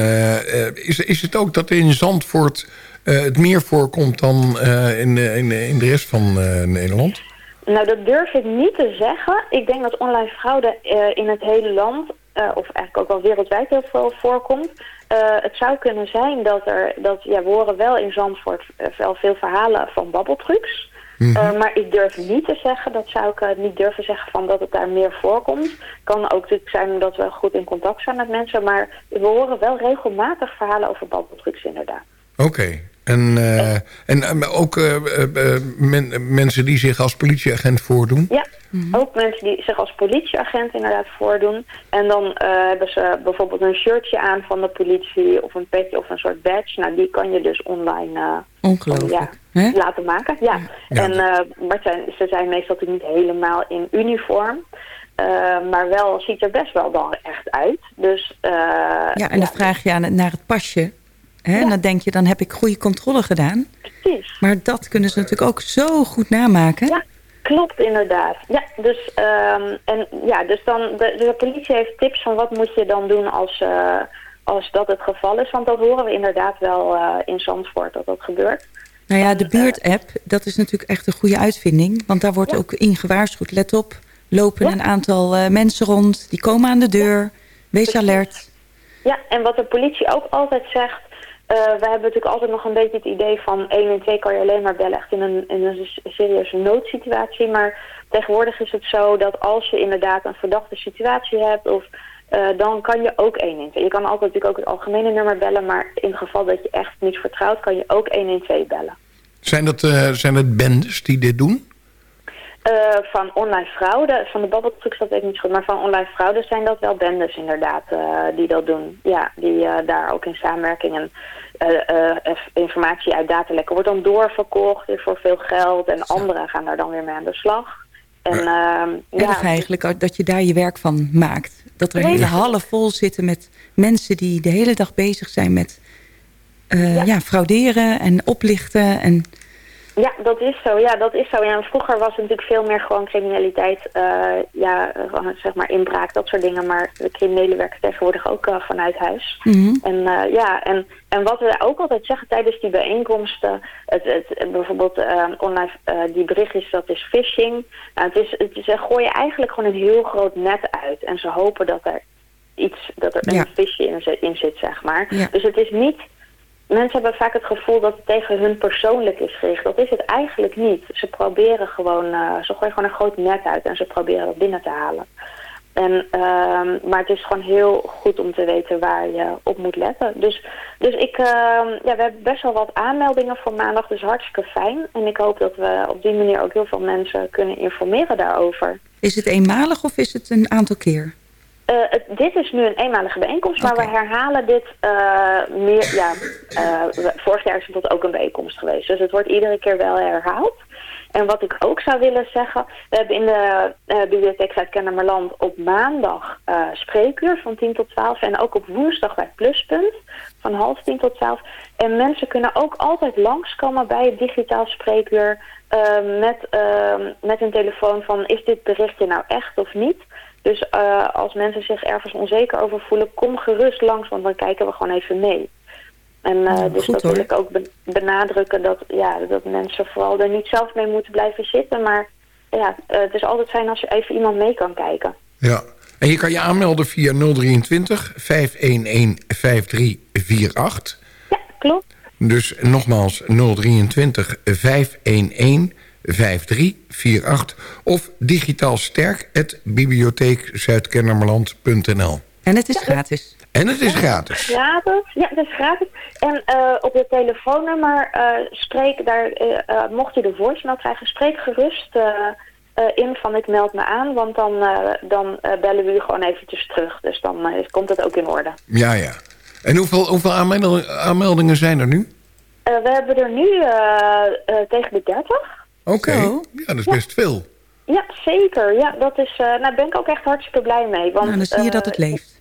is, is het ook dat in Zandvoort het meer voorkomt dan in, in, in de rest van Nederland? Nou, dat durf ik niet te zeggen. Ik denk dat online fraude in het hele land, of eigenlijk ook wel wereldwijd heel veel voorkomt. het zou kunnen zijn dat er, dat, ja, we horen wel in Zandvoort wel veel verhalen van babbeltrucs. Eh, maar ik durf niet te zeggen, dat zou ik niet durven zeggen van dat het daar meer voorkomt. Kan ook natuurlijk zijn omdat we goed in contact zijn met mensen. Maar we horen wel regelmatig verhalen over babbeltrucs inderdaad. Oké. En, uh, en ook men, mensen die zich als politieagent voordoen? Ja, ook mensen die zich als politieagent inderdaad voordoen. En dan hebben ze bijvoorbeeld een shirtje aan van de politie... of een petje of een soort badge. Nou, die kan je dus online... Ongelooflijk laten maken. Ja. En, uh, maar zijn, ze zijn meestal niet helemaal in uniform. Uh, maar wel ziet er best wel dan echt uit. Dus, uh, ja, en dan vraag je aan, naar het pasje. Hè? En dan denk je, dan heb ik goede controle gedaan. Precies. Maar dat kunnen ze natuurlijk ook zo goed namaken. Ja, klopt inderdaad. Ja, dus, um, en, ja, dus dan, de, de, politie heeft tips van wat moet je dan doen als, uh, als dat het geval is. Want dat horen we inderdaad wel uh, in Zandvoort dat dat gebeurt. Nou ja, de buurt-app, dat is natuurlijk echt een goede uitvinding. Want daar wordt ook in gewaarschuwd. Let op, lopen een aantal uh, mensen rond. Die komen aan de deur. Wees alert. Ja, en wat de politie ook altijd zegt... Uh, we hebben natuurlijk altijd nog een beetje het idee van 112 kan je alleen maar bellen echt in een, in een serieuze noodsituatie. Maar tegenwoordig is het zo dat als je inderdaad een verdachte situatie hebt of uh, dan kan je ook 112. Je kan altijd natuurlijk ook het algemene nummer bellen, maar in het geval dat je echt niet vertrouwt, kan je ook 112 bellen. Zijn dat, uh, zijn dat bendes die dit doen? Van online fraude, van de babbeltrucs dat weet ik niet goed, maar van online fraude zijn dat wel bendes inderdaad die dat doen. Ja, die daar ook in samenwerking en informatie uit datalekken wordt dan doorverkocht voor veel geld en anderen gaan daar dan weer mee aan de slag. En, uh, ja, eigenlijk dat je daar je werk van maakt. Dat er hele hallen vol zitten met mensen die de hele dag bezig zijn met uh, ja. frauderen en oplichten. En... Ja, dat is zo. Ja, dat is zo. Ja, vroeger was het natuurlijk veel meer gewoon criminaliteit, uh, ja, zeg maar inbraak, dat soort dingen. Maar de criminelen werken tegenwoordig ook uh, vanuit huis. Mm -hmm. En ja, en, en wat we ook altijd zeggen tijdens die bijeenkomsten, het, het, bijvoorbeeld online die berichtjes, dat is phishing. Nou, het is, het is, ze gooien eigenlijk gewoon een heel groot net uit. En ze hopen dat er iets, dat er ja. een visje in, in, zit, zeg maar. Ja. Dus het is niet mensen hebben vaak het gevoel dat het tegen hun persoonlijk is gericht. Dat is het eigenlijk niet. Ze proberen gewoon, uh, ze gooien gewoon een groot net uit en ze proberen dat binnen te halen. En, uh, maar het is gewoon heel goed om te weten waar je op moet letten. Dus, dus ik, uh, ja, we hebben best wel wat aanmeldingen voor maandag, dus hartstikke fijn. En ik hoop dat we op die manier ook heel veel mensen kunnen informeren daarover. Is het eenmalig of is het een aantal keer? Uh, het, dit is nu een eenmalige bijeenkomst, okay. maar we herhalen dit uh, meer. Ja, uh, vorig jaar is het ook een bijeenkomst geweest, dus het wordt iedere keer wel herhaald. En wat ik ook zou willen zeggen, we hebben in de bibliotheek Zuid-Kennemerland op maandag spreekuur van 10 tot 12 en ook op woensdag bij Pluspunt van half 10 tot 12. En mensen kunnen ook altijd langskomen bij het digitaal spreekuur met, met een telefoon van is dit berichtje nou echt of niet? Dus uh, als mensen zich ergens onzeker over voelen, kom gerust langs, want dan kijken we gewoon even mee. En uh, ja, dus goed, dat hoor. wil ik ook benadrukken dat, ja, dat mensen vooral er niet zelf mee moeten blijven zitten. Maar ja, uh, het is altijd fijn als je even iemand mee kan kijken. Ja, en je kan je aanmelden via 023 511 5348. Ja, klopt. Dus nogmaals 023 511 5348 of digitaal sterk bibliotheekzuidkennemerland.nl. En het is gratis. En het is gratis. Gratis, ja, het is gratis. En uh, op het telefoonnummer uh, spreek, daar, uh, mocht je de voicemail krijgen, spreek gerust in van ik meld me aan, want dan, dan bellen we u gewoon eventjes terug. Dus dan komt het ook in orde. Ja, ja. En hoeveel, hoeveel aanmeldingen zijn er nu? we hebben er nu tegen de 30. Oké, okay. ja, dat is ja. best veel. Ja, zeker. Ja, dat is, uh, nou, daar ben ik ook echt hartstikke blij mee. Want, nou, dan zie je uh, dat het leeft.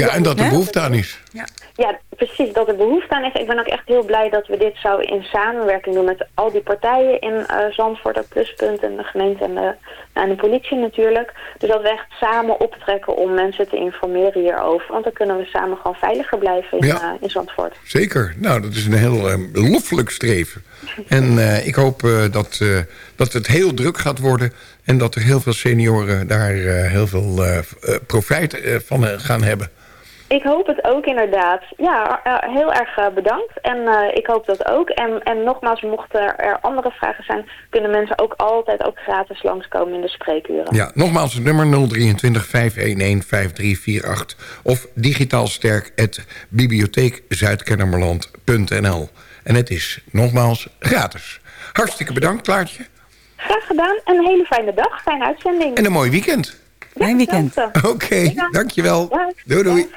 Ja, en dat er behoefte aan is. Ja. ja, precies, dat er behoefte aan is. Ik ben ook echt heel blij dat we dit zo in samenwerking doen met al die partijen in uh, Zandvoort, ook Pluspunt en de gemeente en de, en de politie natuurlijk. Dus dat we echt samen optrekken om mensen te informeren hierover. Want dan kunnen we samen gewoon veiliger blijven in, ja. uh, in Zandvoort. Zeker, nou dat is een heel uh, loffelijk streven. en ik hoop dat, dat het heel druk gaat worden en dat er heel veel senioren daar heel veel profijt van gaan hebben. Ik hoop het ook inderdaad. Ja, heel erg bedankt. En uh, ik hoop dat ook. En, en nogmaals, mochten er andere vragen zijn... kunnen mensen ook altijd ook gratis langskomen in de spreekuren. Ja, nogmaals het nummer 023 511 5348... of digitaal sterk bibliotheekzuidkennemerland.nl. En het is nogmaals gratis. Hartstikke bedankt, Klaartje. Graag gedaan. En een hele fijne dag. Fijne uitzending. En een mooi weekend. Fijn weekend. Oké, okay, dankjewel. Doei, doei.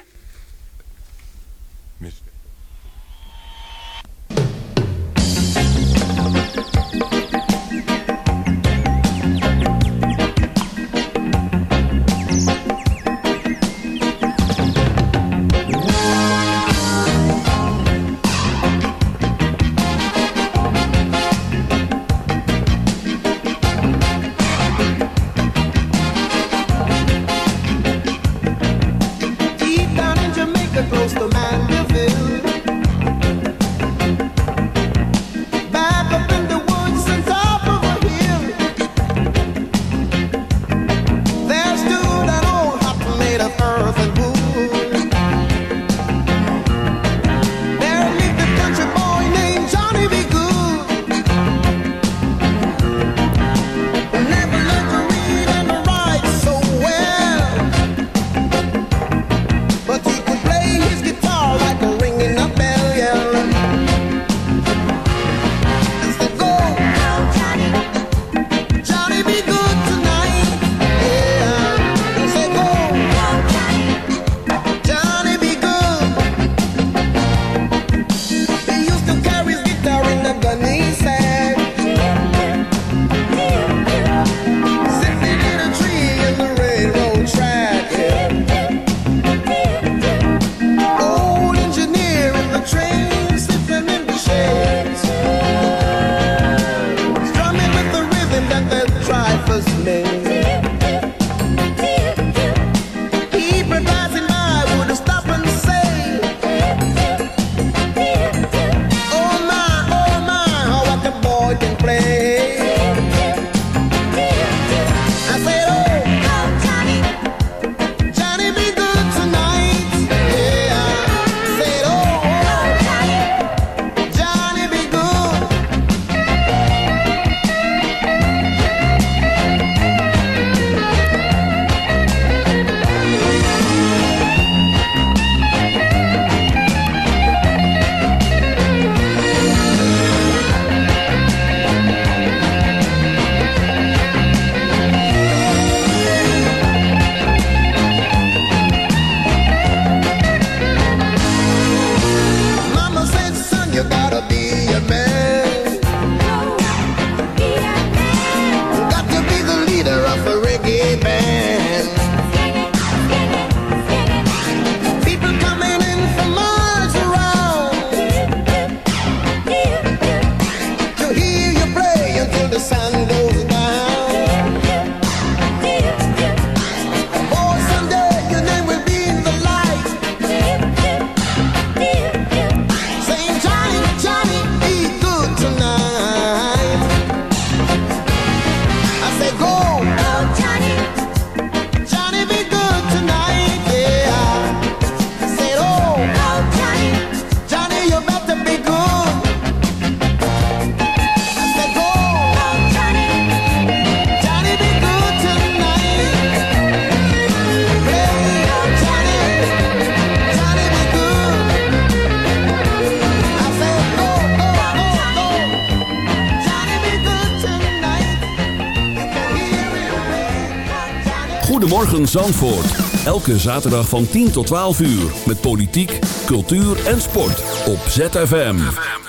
Goedemorgen Zandvoort. Elke zaterdag van 10 tot 12 uur. Met politiek, cultuur en sport. Op ZFM.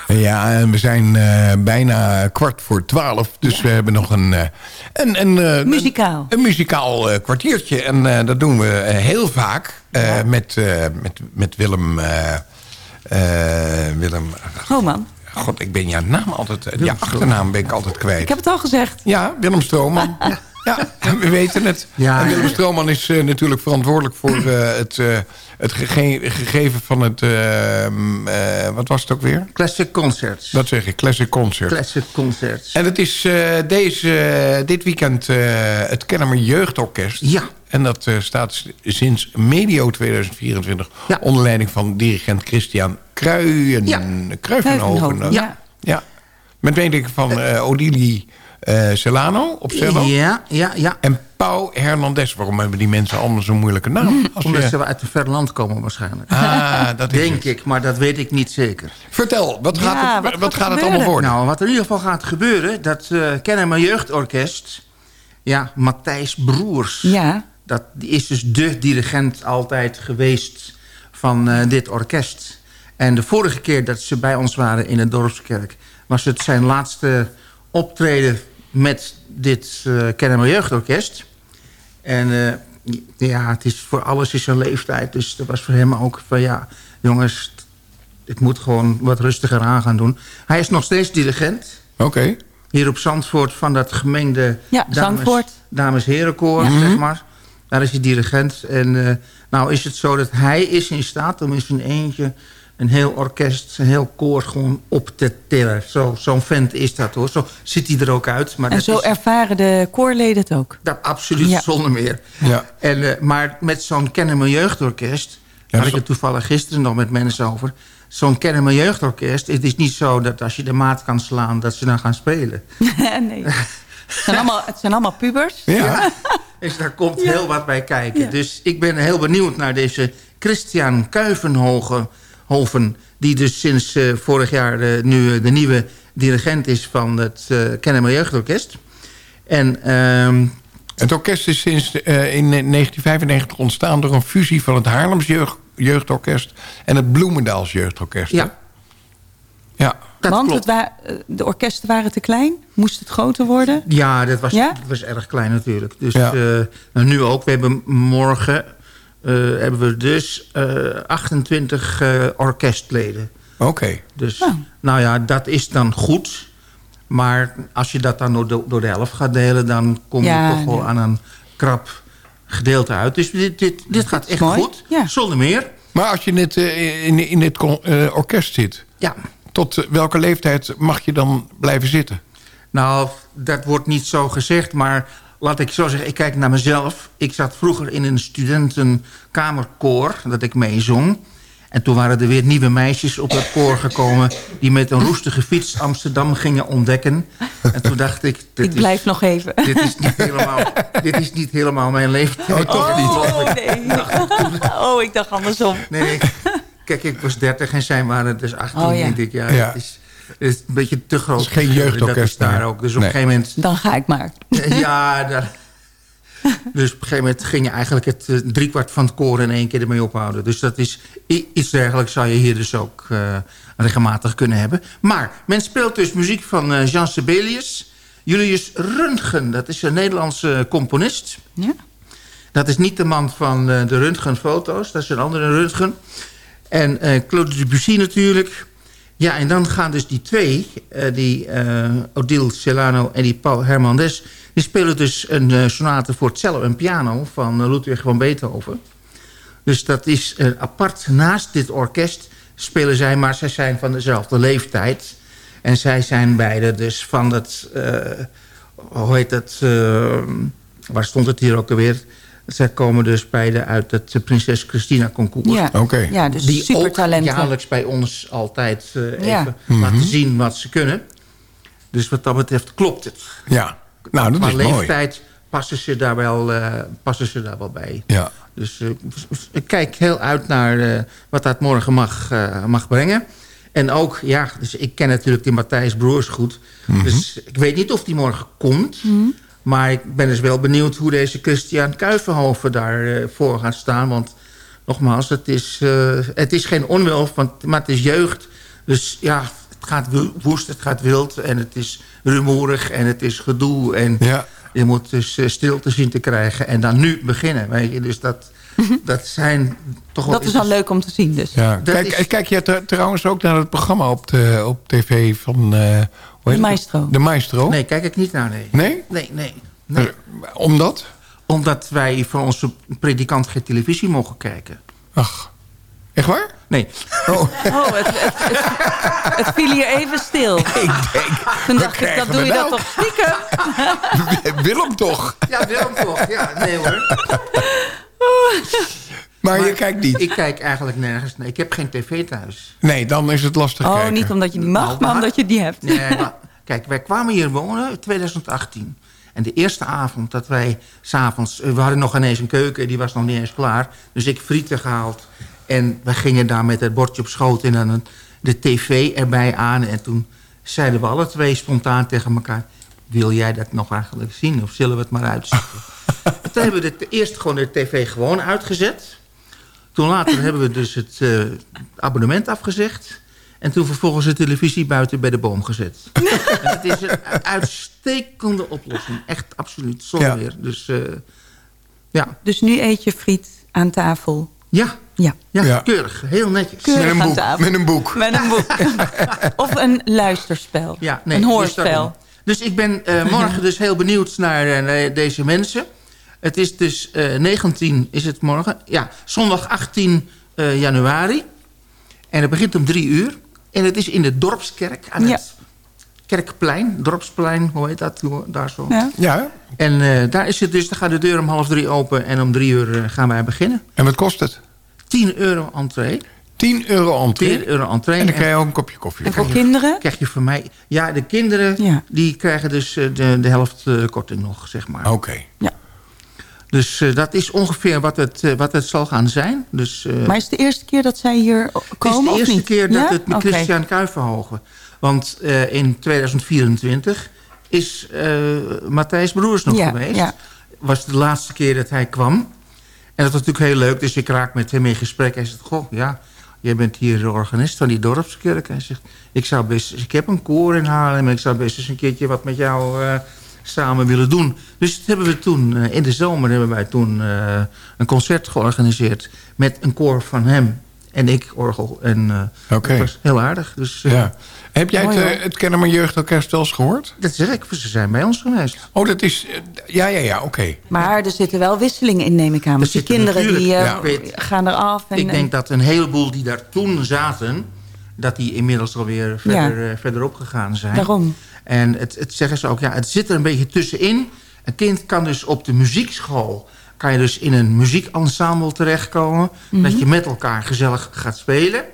Ja, en we zijn uh, bijna kwart voor twaalf. Dus ja. we hebben nog een... Uh, een, een uh, muzikaal. Een, een muzikaal kwartiertje. En dat doen we heel vaak ja. met, met, met Willem... Willem... Roman. God, ik ben jouw naam altijd... Ja, achternaam ben ik altijd kwijt. Ik heb het al gezegd. Ja, Willem Strooman. ja, we weten het. Ja. En Willem Strooman is natuurlijk verantwoordelijk voor het het gege gegeven van het... Uh, uh, wat was het ook weer? Classic Concerts. Dat zeg ik, Classic Concerts. Classic Concerts. En het is uh, deze, dit weekend het Kennemer Jeugdorkest. Ja. En dat staat sinds medio 2024 ja. onder leiding van dirigent Christian Kruijen, ja. Kruivenhoven. Ja. ja. Met medewerking van Odili Celano op cello. Ja, ja, ja. En Pau Hernandez. Waarom hebben die mensen allemaal zo'n moeilijke naam? Als Omdat je... ze uit een ver land komen waarschijnlijk. Ah, dat is Denk het. ik, maar dat weet ik niet zeker. Vertel, wat gaat, Ja, het, wat wat gaat gaat er het allemaal worden? Nou, wat er in ieder geval gaat gebeuren... dat uh, Kennemer Jeugdorkest... Ja, Matthijs Broers... Ja. Dat die is dus de dirigent altijd geweest van uh, dit orkest. En de vorige keer dat ze bij ons waren in de Dorpskerk... was het zijn laatste optreden met dit uh, Kennemer Jeugdorkest. En uh, ja, het is voor alles is een leeftijd. Dus dat was voor hem ook van ja, jongens, ik moet gewoon wat rustiger aan gaan doen. Hij is nog steeds dirigent. Oké. Okay. Hier op Zandvoort van dat gemengde ja, dames, dames herenkoor, ja. zeg maar. Daar is hij dirigent. En uh, nou is het zo dat hij is in staat om in zijn eentje een heel orkest, een heel koor gewoon op te tillen. Zo'n zo vent is dat hoor. Zo ziet hij er ook uit. Maar en zo is, ervaren de koorleden het ook. Dat absoluut Ja. zonder meer. Ja. En, uh, maar met zo'n Kennemer Jeugdorkest... Ja, had ik het toevallig gisteren nog met mensen over... zo'n Kennemer Jeugdorkest... het is niet zo dat als je de maat kan slaan... dat ze dan gaan spelen. nee. Het zijn, allemaal, het zijn allemaal pubers. Ja. Dus daar komt heel wat bij kijken. Dus ik ben heel benieuwd naar deze Christian Kuivenhoven... Hoven, die dus sinds uh, vorig jaar uh, nu uh, de nieuwe dirigent is... van het uh, Kennemer Jeugdorkest. En... ehm, Het orkest is sinds eh, in 1995 ontstaan door een fusie van het Haarlems Jeugd, Jeugdorkest en het Bloemendaals Jeugdorkest. hè? ja, ja. dat Want het wa eh, de orkesten waren te klein. Moest het groter worden? Ja, dat was, Ja? dat was erg klein natuurlijk. Dus Ja. eh, nou, nu ook. We hebben morgen eh, hebben we dus eh, 28 eh, orkestleden. Oké. Dus Oh. nou ja, dat is dan goed. Maar als je dat dan door de, door de helft gaat delen... dan kom je Ja, toch wel ja. aan een krap gedeelte uit. Dus dit, dit, dit gaat echt mooi. goed. Ja. Zonder meer. Maar als je net eh, in, in dit eh, orkest zit... Ja, tot eh, welke leeftijd mag je dan blijven zitten? Nou, dat wordt niet zo gezegd, maar laat ik zo zeggen, ik kijk naar mezelf. Ik zat vroeger in een studentenkamerkoor dat ik meezong. En toen waren er weer nieuwe meisjes op het koor gekomen... die met een roestige fiets Amsterdam gingen ontdekken. En toen dacht ik... dit Ik blijf nog even. Dit, is niet helemaal, dit is niet helemaal mijn leeftijd. Oh, toch niet? Oh, nee. Oh, ik dacht andersom. Nee, nee. Kijk, ik was 30 en zij waren dus 18. Oh, ja. denk ik, ja, Ja. Het, is, het is een beetje te groot. Het is geen jeugdorkest Dat is daar ook. Dus op Nee. een gegeven moment Dan ga ik maar. ja, daar. Dus op een gegeven moment ging je eigenlijk het eh, driekwart van het koor in één keer ermee ophouden. Dus dat is iets dergelijks zou je hier dus ook eh, regelmatig kunnen hebben. Maar men speelt dus muziek van eh, Jean Sibelius. Julius Röntgen, dat is een Nederlandse componist. Ja? Dat is niet de man van de Röntgenfoto's, dat is een andere Röntgen. En eh, Claude Debussy natuurlijk. Ja, en dan gaan dus die twee, eh, die eh, Odile Celano en die Paul Hermandes... die spelen dus een eh, sonate voor cello en piano van Ludwig van Beethoven. Dus dat is apart naast dit orkest spelen zij... maar zij zijn van dezelfde leeftijd. En zij zijn beide dus van eh, hoe heet dat? waar stond het hier ook alweer? Zij komen dus beide uit het Prinses Christina concours Ja. Oké. ja, dus die ook jaarlijks bij ons altijd eh, even Ja. laten zien wat ze kunnen. Dus wat dat betreft klopt het. Ja. Nou, dat Qua is mooi. leeftijd passen ze, daar wel, eh, passen ze daar wel bij. Ja. Dus eh, ik kijk heel uit naar eh, wat dat morgen mag, eh, mag brengen. En ook, ja, dus ik ken natuurlijk die Matthijs Broers goed. Mhm. Dus ik weet niet of die morgen komt. Maar ik ben dus wel benieuwd hoe deze Christian Kuivenhoven daarvoor voor gaat staan. Want nogmaals, het is, eh, het is geen onwil, want, maar het is jeugd. Dus ja, gaat woest, het gaat wild en het is rumoerig en het is gedoe. En Ja. je moet dus eh, stilte zien te krijgen en dan nu beginnen. Weet je? Dus dat, dat zijn toch wel... Dat is al leuk om te zien dus. Ja. Kijk, is- kijk je tr- trouwens ook naar het programma op, de, op tv van... eh, De het? Maestro. De Maestro? Nee, kijk ik niet naar, nee. Nee? Nee, nee. nee. Eh, Omdat? Omdat wij van onze predikant geen televisie mogen kijken. Ach, echt waar? Nee. Oh, Oh, het, het, het, het viel hier even stil. ik denk, Toen dacht ik, dat doe je nou? dat toch stiekem? Willem toch? Ja, Willem toch. Ja, nee hoor. Maar, je kijkt niet. Ik kijk eigenlijk nergens. Nee, ik heb geen tv thuis. Nee, dan is het lastig Oh, kijken. niet omdat je die mag, Nou, maar omdat je die hebt. Nee, maar, kijk, wij kwamen hier wonen in 2018. En de eerste avond dat wij s'avonds... We hadden nog ineens een keuken, die was nog niet eens klaar. Dus ik frieten gehaald. En we gingen daar met het bordje op schoot en dan de tv erbij aan. En toen zeiden we alle twee spontaan tegen elkaar... Wil jij dat nog eigenlijk zien of zullen we het maar uitzetten? En toen hebben we de, eerst gewoon de tv gewoon uitgezet. Toen later hebben we dus het eh, abonnement afgezegd. En toen vervolgens de televisie buiten bij de boom gezet. het is een uitstekende oplossing. Echt absoluut, zonder Ja. weer. Dus eh, ja. Dus nu eet je friet aan tafel. Ja, Ja, ja, Ja. keurig. Heel netjes. Keurig. Met een boek. tafel. Met een boek. met een boek. of een luisterspel. Ja, nee, een dus hoorspel. Dus, ik ben eh, morgen dus heel benieuwd naar deze mensen. Het is dus eh, 19 is het morgen. Ja, zondag 18 eh, januari. En het begint om drie uur. En het is in de Dorpskerk aan Ja. het Kerkplein. Dorpsplein, hoe heet dat daar zo? Ja. Ja, En eh, daar is het dus, dan gaat de deur om half drie open. En om drie uur eh, gaan wij beginnen. en wat kost het? 10 euro entree. 10 euro entree. 10 euro entree. En dan krijg je ook een kopje koffie. En voor kinderen? krijg je van mij... Ja, de kinderen Ja. die krijgen dus eh, de, de helft eh, korting nog, zeg maar. Oké. Dus eh, dat is ongeveer wat het, eh, wat het zal gaan zijn. Dus, eh, Maar is het de eerste keer dat zij hier komen het is de eerste niet? keer dat Ja? het met. Christian verhogen. Want in 2024 is Matthijs Broers nog Ja, geweest. ja. Was de laatste keer dat hij kwam. En dat was natuurlijk heel leuk. Dus ik raak met hem in gesprek. Hij zegt, goh, ja, jij bent hier de organist van die dorpskerk. Hij zegt, ik, zou best, ik heb een koor in Haarlem. en Ik zou best eens een keertje wat met jou samen willen doen. Dus dat hebben we toen, eh, in de zomer hebben wij toen eh, een concert georganiseerd. Met een koor van hem en ik, orgel. En eh, dat was heel aardig. Dus eh, Ja. Heb jij het, hoor. het Kennemer Jeugdorkest wel eens gehoord? dat zeg ik, ze zijn bij ons geweest. Oh, dat is... ja, ja, ja, oké. Maar er zitten wel wisselingen in, neem ik aan. Want die kinderen die eh, ja. Gaan eraf. En, ik denk dat een heleboel die daar toen zaten... dat die inmiddels alweer verder, eh, verderop gegaan zijn. Daarom. En het, het zeggen ze ook, ja, het zit er een beetje tussenin. Een kind kan dus op de muziekschool... kan je dus in een muziekensemble terechtkomen... Mhm. dat je met elkaar gezellig gaat spelen.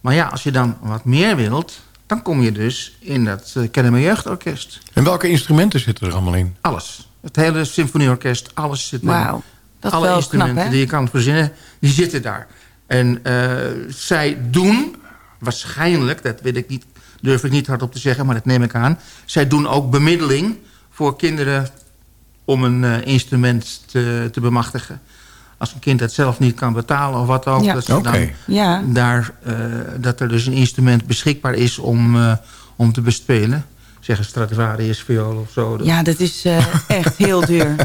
Maar ja, als je dan wat meer wilt... dan kom je dus in dat uh, Kennemer Jeugdorkest. En welke instrumenten zitten er allemaal in? Alles. Het hele symfonieorkest, alles zit erin. Wauw, dat is Alle wel instrumenten knap, die je kan verzinnen, die zitten daar. En eh, zij doen waarschijnlijk, dat weet ik niet, durf ik niet hardop te zeggen, maar dat neem ik aan. Zij doen ook bemiddeling voor kinderen om een eh, instrument te, te bemachtigen. Als een kind dat zelf niet kan betalen of wat ook. Ja. Dat, dan Ja, daar, eh, dat er dus een instrument beschikbaar is om, eh, om te bespelen. Zeg een Stradivarius viool of zo. Ja, dat is eh, echt heel duur.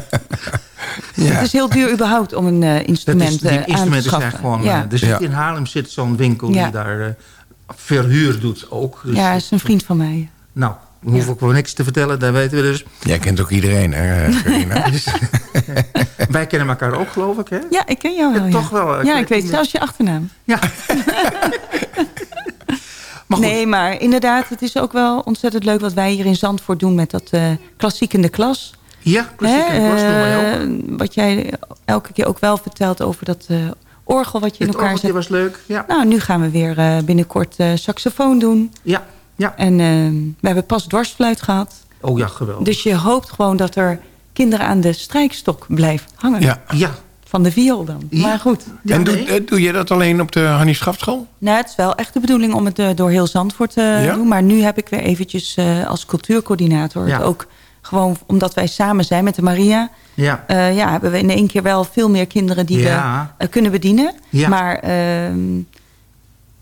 Het is heel duur überhaupt om een eh, Dat instrument is, die aan te instrumenten zijn schaffen. gewoon... ja. er zit Ja. in Haarlem zit zo'n winkel Ja. die daar eh, verhuur doet ook. Dus, ja, is een vriend van mij. Nou, dan hoef Ja. ik wel niks te vertellen, dat weten we dus. Jij kent ook iedereen, hè, eh? Wij kennen elkaar ook, geloof ik, hè? Ja, ik ken jou wel. Ja, toch wel, eh, Ja, ik ik weet zelfs je achternaam. Ja. maar goed, Nee, maar inderdaad, het is ook wel ontzettend leuk... wat wij hier in Zandvoort doen met dat eh klassiek in de klas. ja, klassiek Hè, en klas doen wij ook. eh, wat jij elke keer ook wel vertelt over dat eh, orgel wat je in Het elkaar zet. was leuk, ja. Nou, nu gaan we weer eh, binnenkort eh, saxofoon doen. Ja, ja. En eh, we hebben pas dwarsfluit gehad. Oh ja, geweldig. Dus je hoopt gewoon dat er kinderen aan de strijkstok blijven hangen. Ja. Ja. Van de viool dan. Ja. Maar goed. ja en doe, nee. doe je dat alleen op de Hannie Schaftschool? Nou, het is wel echt de bedoeling om het door heel Zandvoort te Ja? doen. Maar nu heb ik weer eventjes eh, als cultuurcoördinator... Ja. het ook gewoon omdat wij samen zijn met de Maria... ja. eh, ja, hebben we in één keer wel veel meer kinderen die Ja. we eh, kunnen bedienen. Ja. Maar ehm,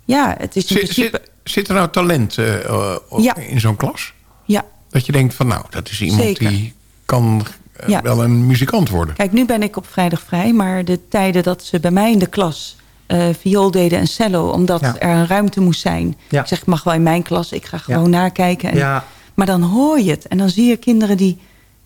ja, het is in Zit, principe... zit, Zit er nou talent uh, ja. in zo'n klas? Ja. Dat je denkt van nou, dat is iemand Zeker. die kan Ja. wel een muzikant worden. Kijk, nu ben ik op vrijdag vrij. Maar de tijden dat ze bij mij in de klas eh, viool deden en cello... omdat Ja. er een ruimte moest zijn. Ja. Ik zeg, ik mag wel in mijn klas. Ik ga gewoon nakijken. En, Ja. Maar dan hoor je het. En dan zie je kinderen die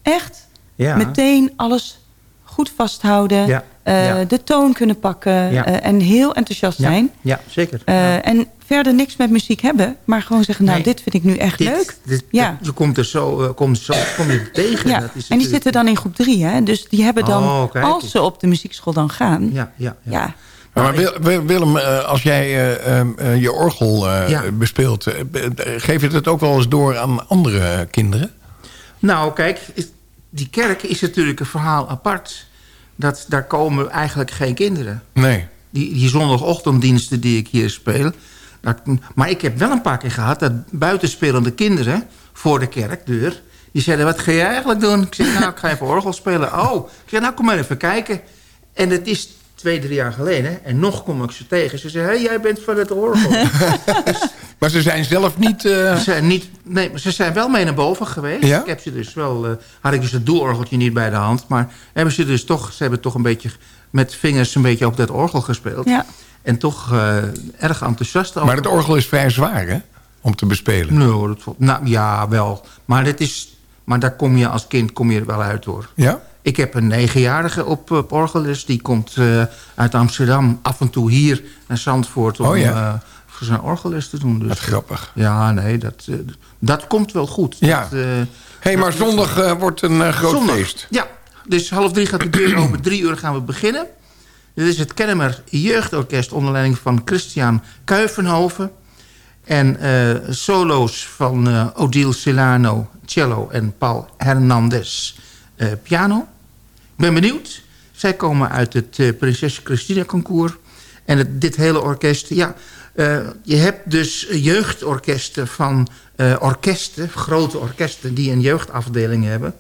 echt Ja. meteen alles goed vasthouden. Ja. eh, Ja. De toon kunnen pakken. Ja. eh, en heel enthousiast Ja, zijn. ja zeker. Eh, En verder niks met muziek hebben. Maar gewoon zeggen, nou, Nee. dit vind ik nu echt Dit- leuk. dit- ja. je komt er zo, komt zo kom je tegen. Ja, Dat is en die zitten dan in groep drie. Hè? Dus die hebben dan, Oh, als ze op de muziekschool dan gaan... Ja, ja, ja. Maar Wil- Willem, eh, als jij eh, eh, eh, je orgel Ja. bespeelt... be- geef je dat ook wel eens door aan andere kinderen? Nou, kijk, die kerk is natuurlijk een verhaal apart. Dat, daar komen eigenlijk geen kinderen. Nee. Die, die zondagochtenddiensten die ik hier speel. Dat, maar ik heb wel een paar keer gehad dat buitenspelende kinderen... voor de kerkdeur, die zeiden... wat ga je eigenlijk doen? Ik zeg, nou, ik ga even orgel spelen. Oh, ik zeg, nou, kom maar even kijken. En het is twee, drie jaar geleden. En nog kom ik ze tegen. Ze zeggen, hé, hey, jij bent van het orgel. Maar ze zijn zelf niet... eh, Ze zijn, niet, nee, maar ze zijn wel mee naar boven geweest. Ja? Ik heb ze dus wel, eh, had ik dus het doororgeltje niet bij de hand. Maar hebben ze dus toch, ze hebben toch een beetje met vingers een beetje op dat orgel gespeeld. ja. En toch eh, erg enthousiast over. maar het orgel is vrij zwaar, hè? Om te bespelen. Nee, hoor, dat, nou, ja, wel. Maar, dit is, maar daar kom je als kind kom je er wel uit hoor. Ja? Ik heb een negenjarige op, op orgelles. Die komt eh, uit Amsterdam af en toe hier naar Zandvoort... om Oh, ja. eh, voor zijn orgelles te doen. Dus, Wat grappig. Ja, nee, dat, eh, dat komt wel goed. Ja. Dat, eh, hey, maar zondag eh, wordt een eh, groot Zondag. feest. Ja, dus half drie gaat de deur open. Drie uur gaan we beginnen. Dit is het Kennemer Jeugdorkest onder leiding van Christian Kuivenhoven. En eh, solo's van eh Odile Celano, cello en Paul Hernandez, eh, piano. Ik ben benieuwd. Zij komen uit het eh, Prinses Christina Concours. En het, dit hele orkest, ja... eh, je hebt dus jeugdorkesten van eh, orkesten, grote orkesten... die een jeugdafdeling hebben.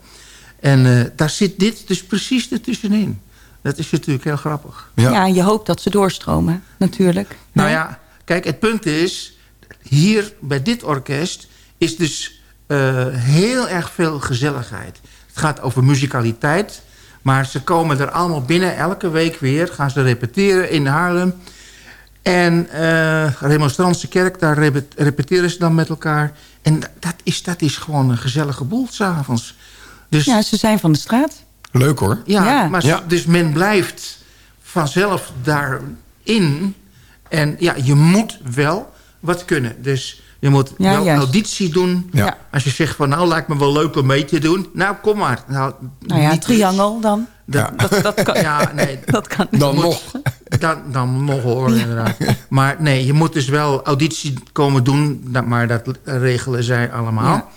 En eh, daar zit dit dus precies ertussenin. Dat is natuurlijk heel grappig. Ja. Ja. je hoopt dat ze doorstromen, natuurlijk. Nou Nee? ja, kijk, het punt is... hier bij dit orkest is dus eh, heel erg veel gezelligheid. Het gaat over muzikaliteit... maar ze komen er allemaal binnen elke week weer. Gaan ze repeteren in Haarlem. En eh Remonstrantse kerk, daar rep- repeteren ze dan met elkaar. En dat is, dat is gewoon een gezellige boel s'avonds. Dus Ja, ze zijn van de straat. Leuk hoor. ja, Ja. Maar, Ja. dus men blijft vanzelf daarin. En ja, je moet wel wat kunnen. Dus je moet Ja, wel juist. auditie doen. Ja. Als je zegt van nou lijkt me wel leuk om mee te doen. Nou kom maar. Nou, Nou ja, niet- triangel dan. Dat, Ja. Dat, dat kan, ja, nee. dat kan Dan moet- nog. Dan, dan nog hoor, inderdaad. Maar nee, je moet dus wel auditie komen doen. dat- Maar dat regelen zij allemaal. Ja.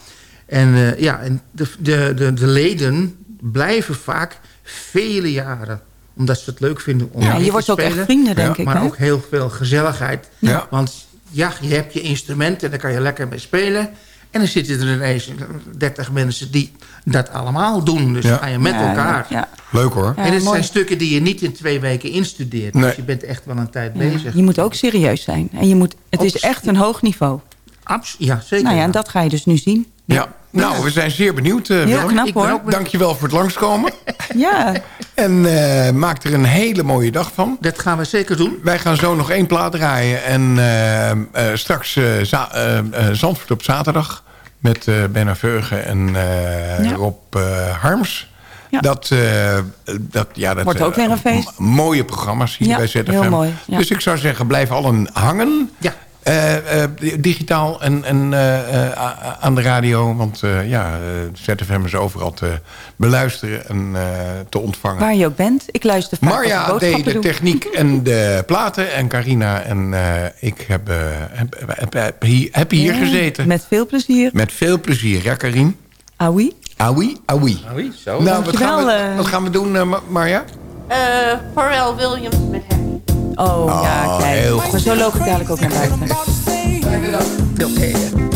En eh, ja, en de, de, de, de leden blijven vaak vele jaren. Omdat ze het leuk vinden om Ja, mee je wordt ook echt vrienden, denk ik. Maar hè? ook heel veel gezelligheid. Ja. Want ja, je hebt je instrument en daar kan je lekker mee spelen. En dan zitten er ineens 30 mensen die dat allemaal doen. Dus Ja. dan ga je met Ja, elkaar. Ja, Leuk hoor. En het mooi. zijn stukken die je niet in twee weken instudeert. Nee. Dus je bent echt wel een tijd Ja. bezig. Je moet ook serieus zijn. En je moet, het is echt een hoog niveau. Abs ja, zeker. Nou ja, ja. en dat ga je dus nu zien. Ja. Nou, we zijn zeer benieuwd, eh Willem. knap ik ben hoor. ook benieuwd. Dankjewel voor het langskomen. Ja, En eh, maak er een hele mooie dag van. Dat gaan we zeker doen. Wij gaan zo nog één plaat draaien. En eh, eh, straks eh, za- eh, eh, Zandvoort op zaterdag. Met eh Benna Veugen en eh, Ja. Rob eh, Harms. Ja. Dat, eh, dat, ja, dat Wordt ook weer een feest. Mooie programma's hier Ja, bij ZFM. heel mooi, ja. Dus ik zou zeggen, blijf allen hangen. Eh, eh, digitaal en, en eh, eh, aan de radio. Want eh, ja, eh, ZFM is overal te beluisteren en eh, te ontvangen. waar je ook bent. Ik luister vaak Marja deed de techniek en de platen. En Carina en eh, ik heb, heb, heb, heb hier, heb hier Ja, gezeten. Met... Met veel plezier. veel plezier. Ja, Karin? Aui. Aui, aui. Oei, zo. Nou, wat gaan, we, wat gaan we doen, eh, Ma- Marja? Eh, Pharrell Williams met Happy. Oh, ja, Oh, kijk. heel Maar zo loop ik dadelijk ook naar buiten. Sunshine,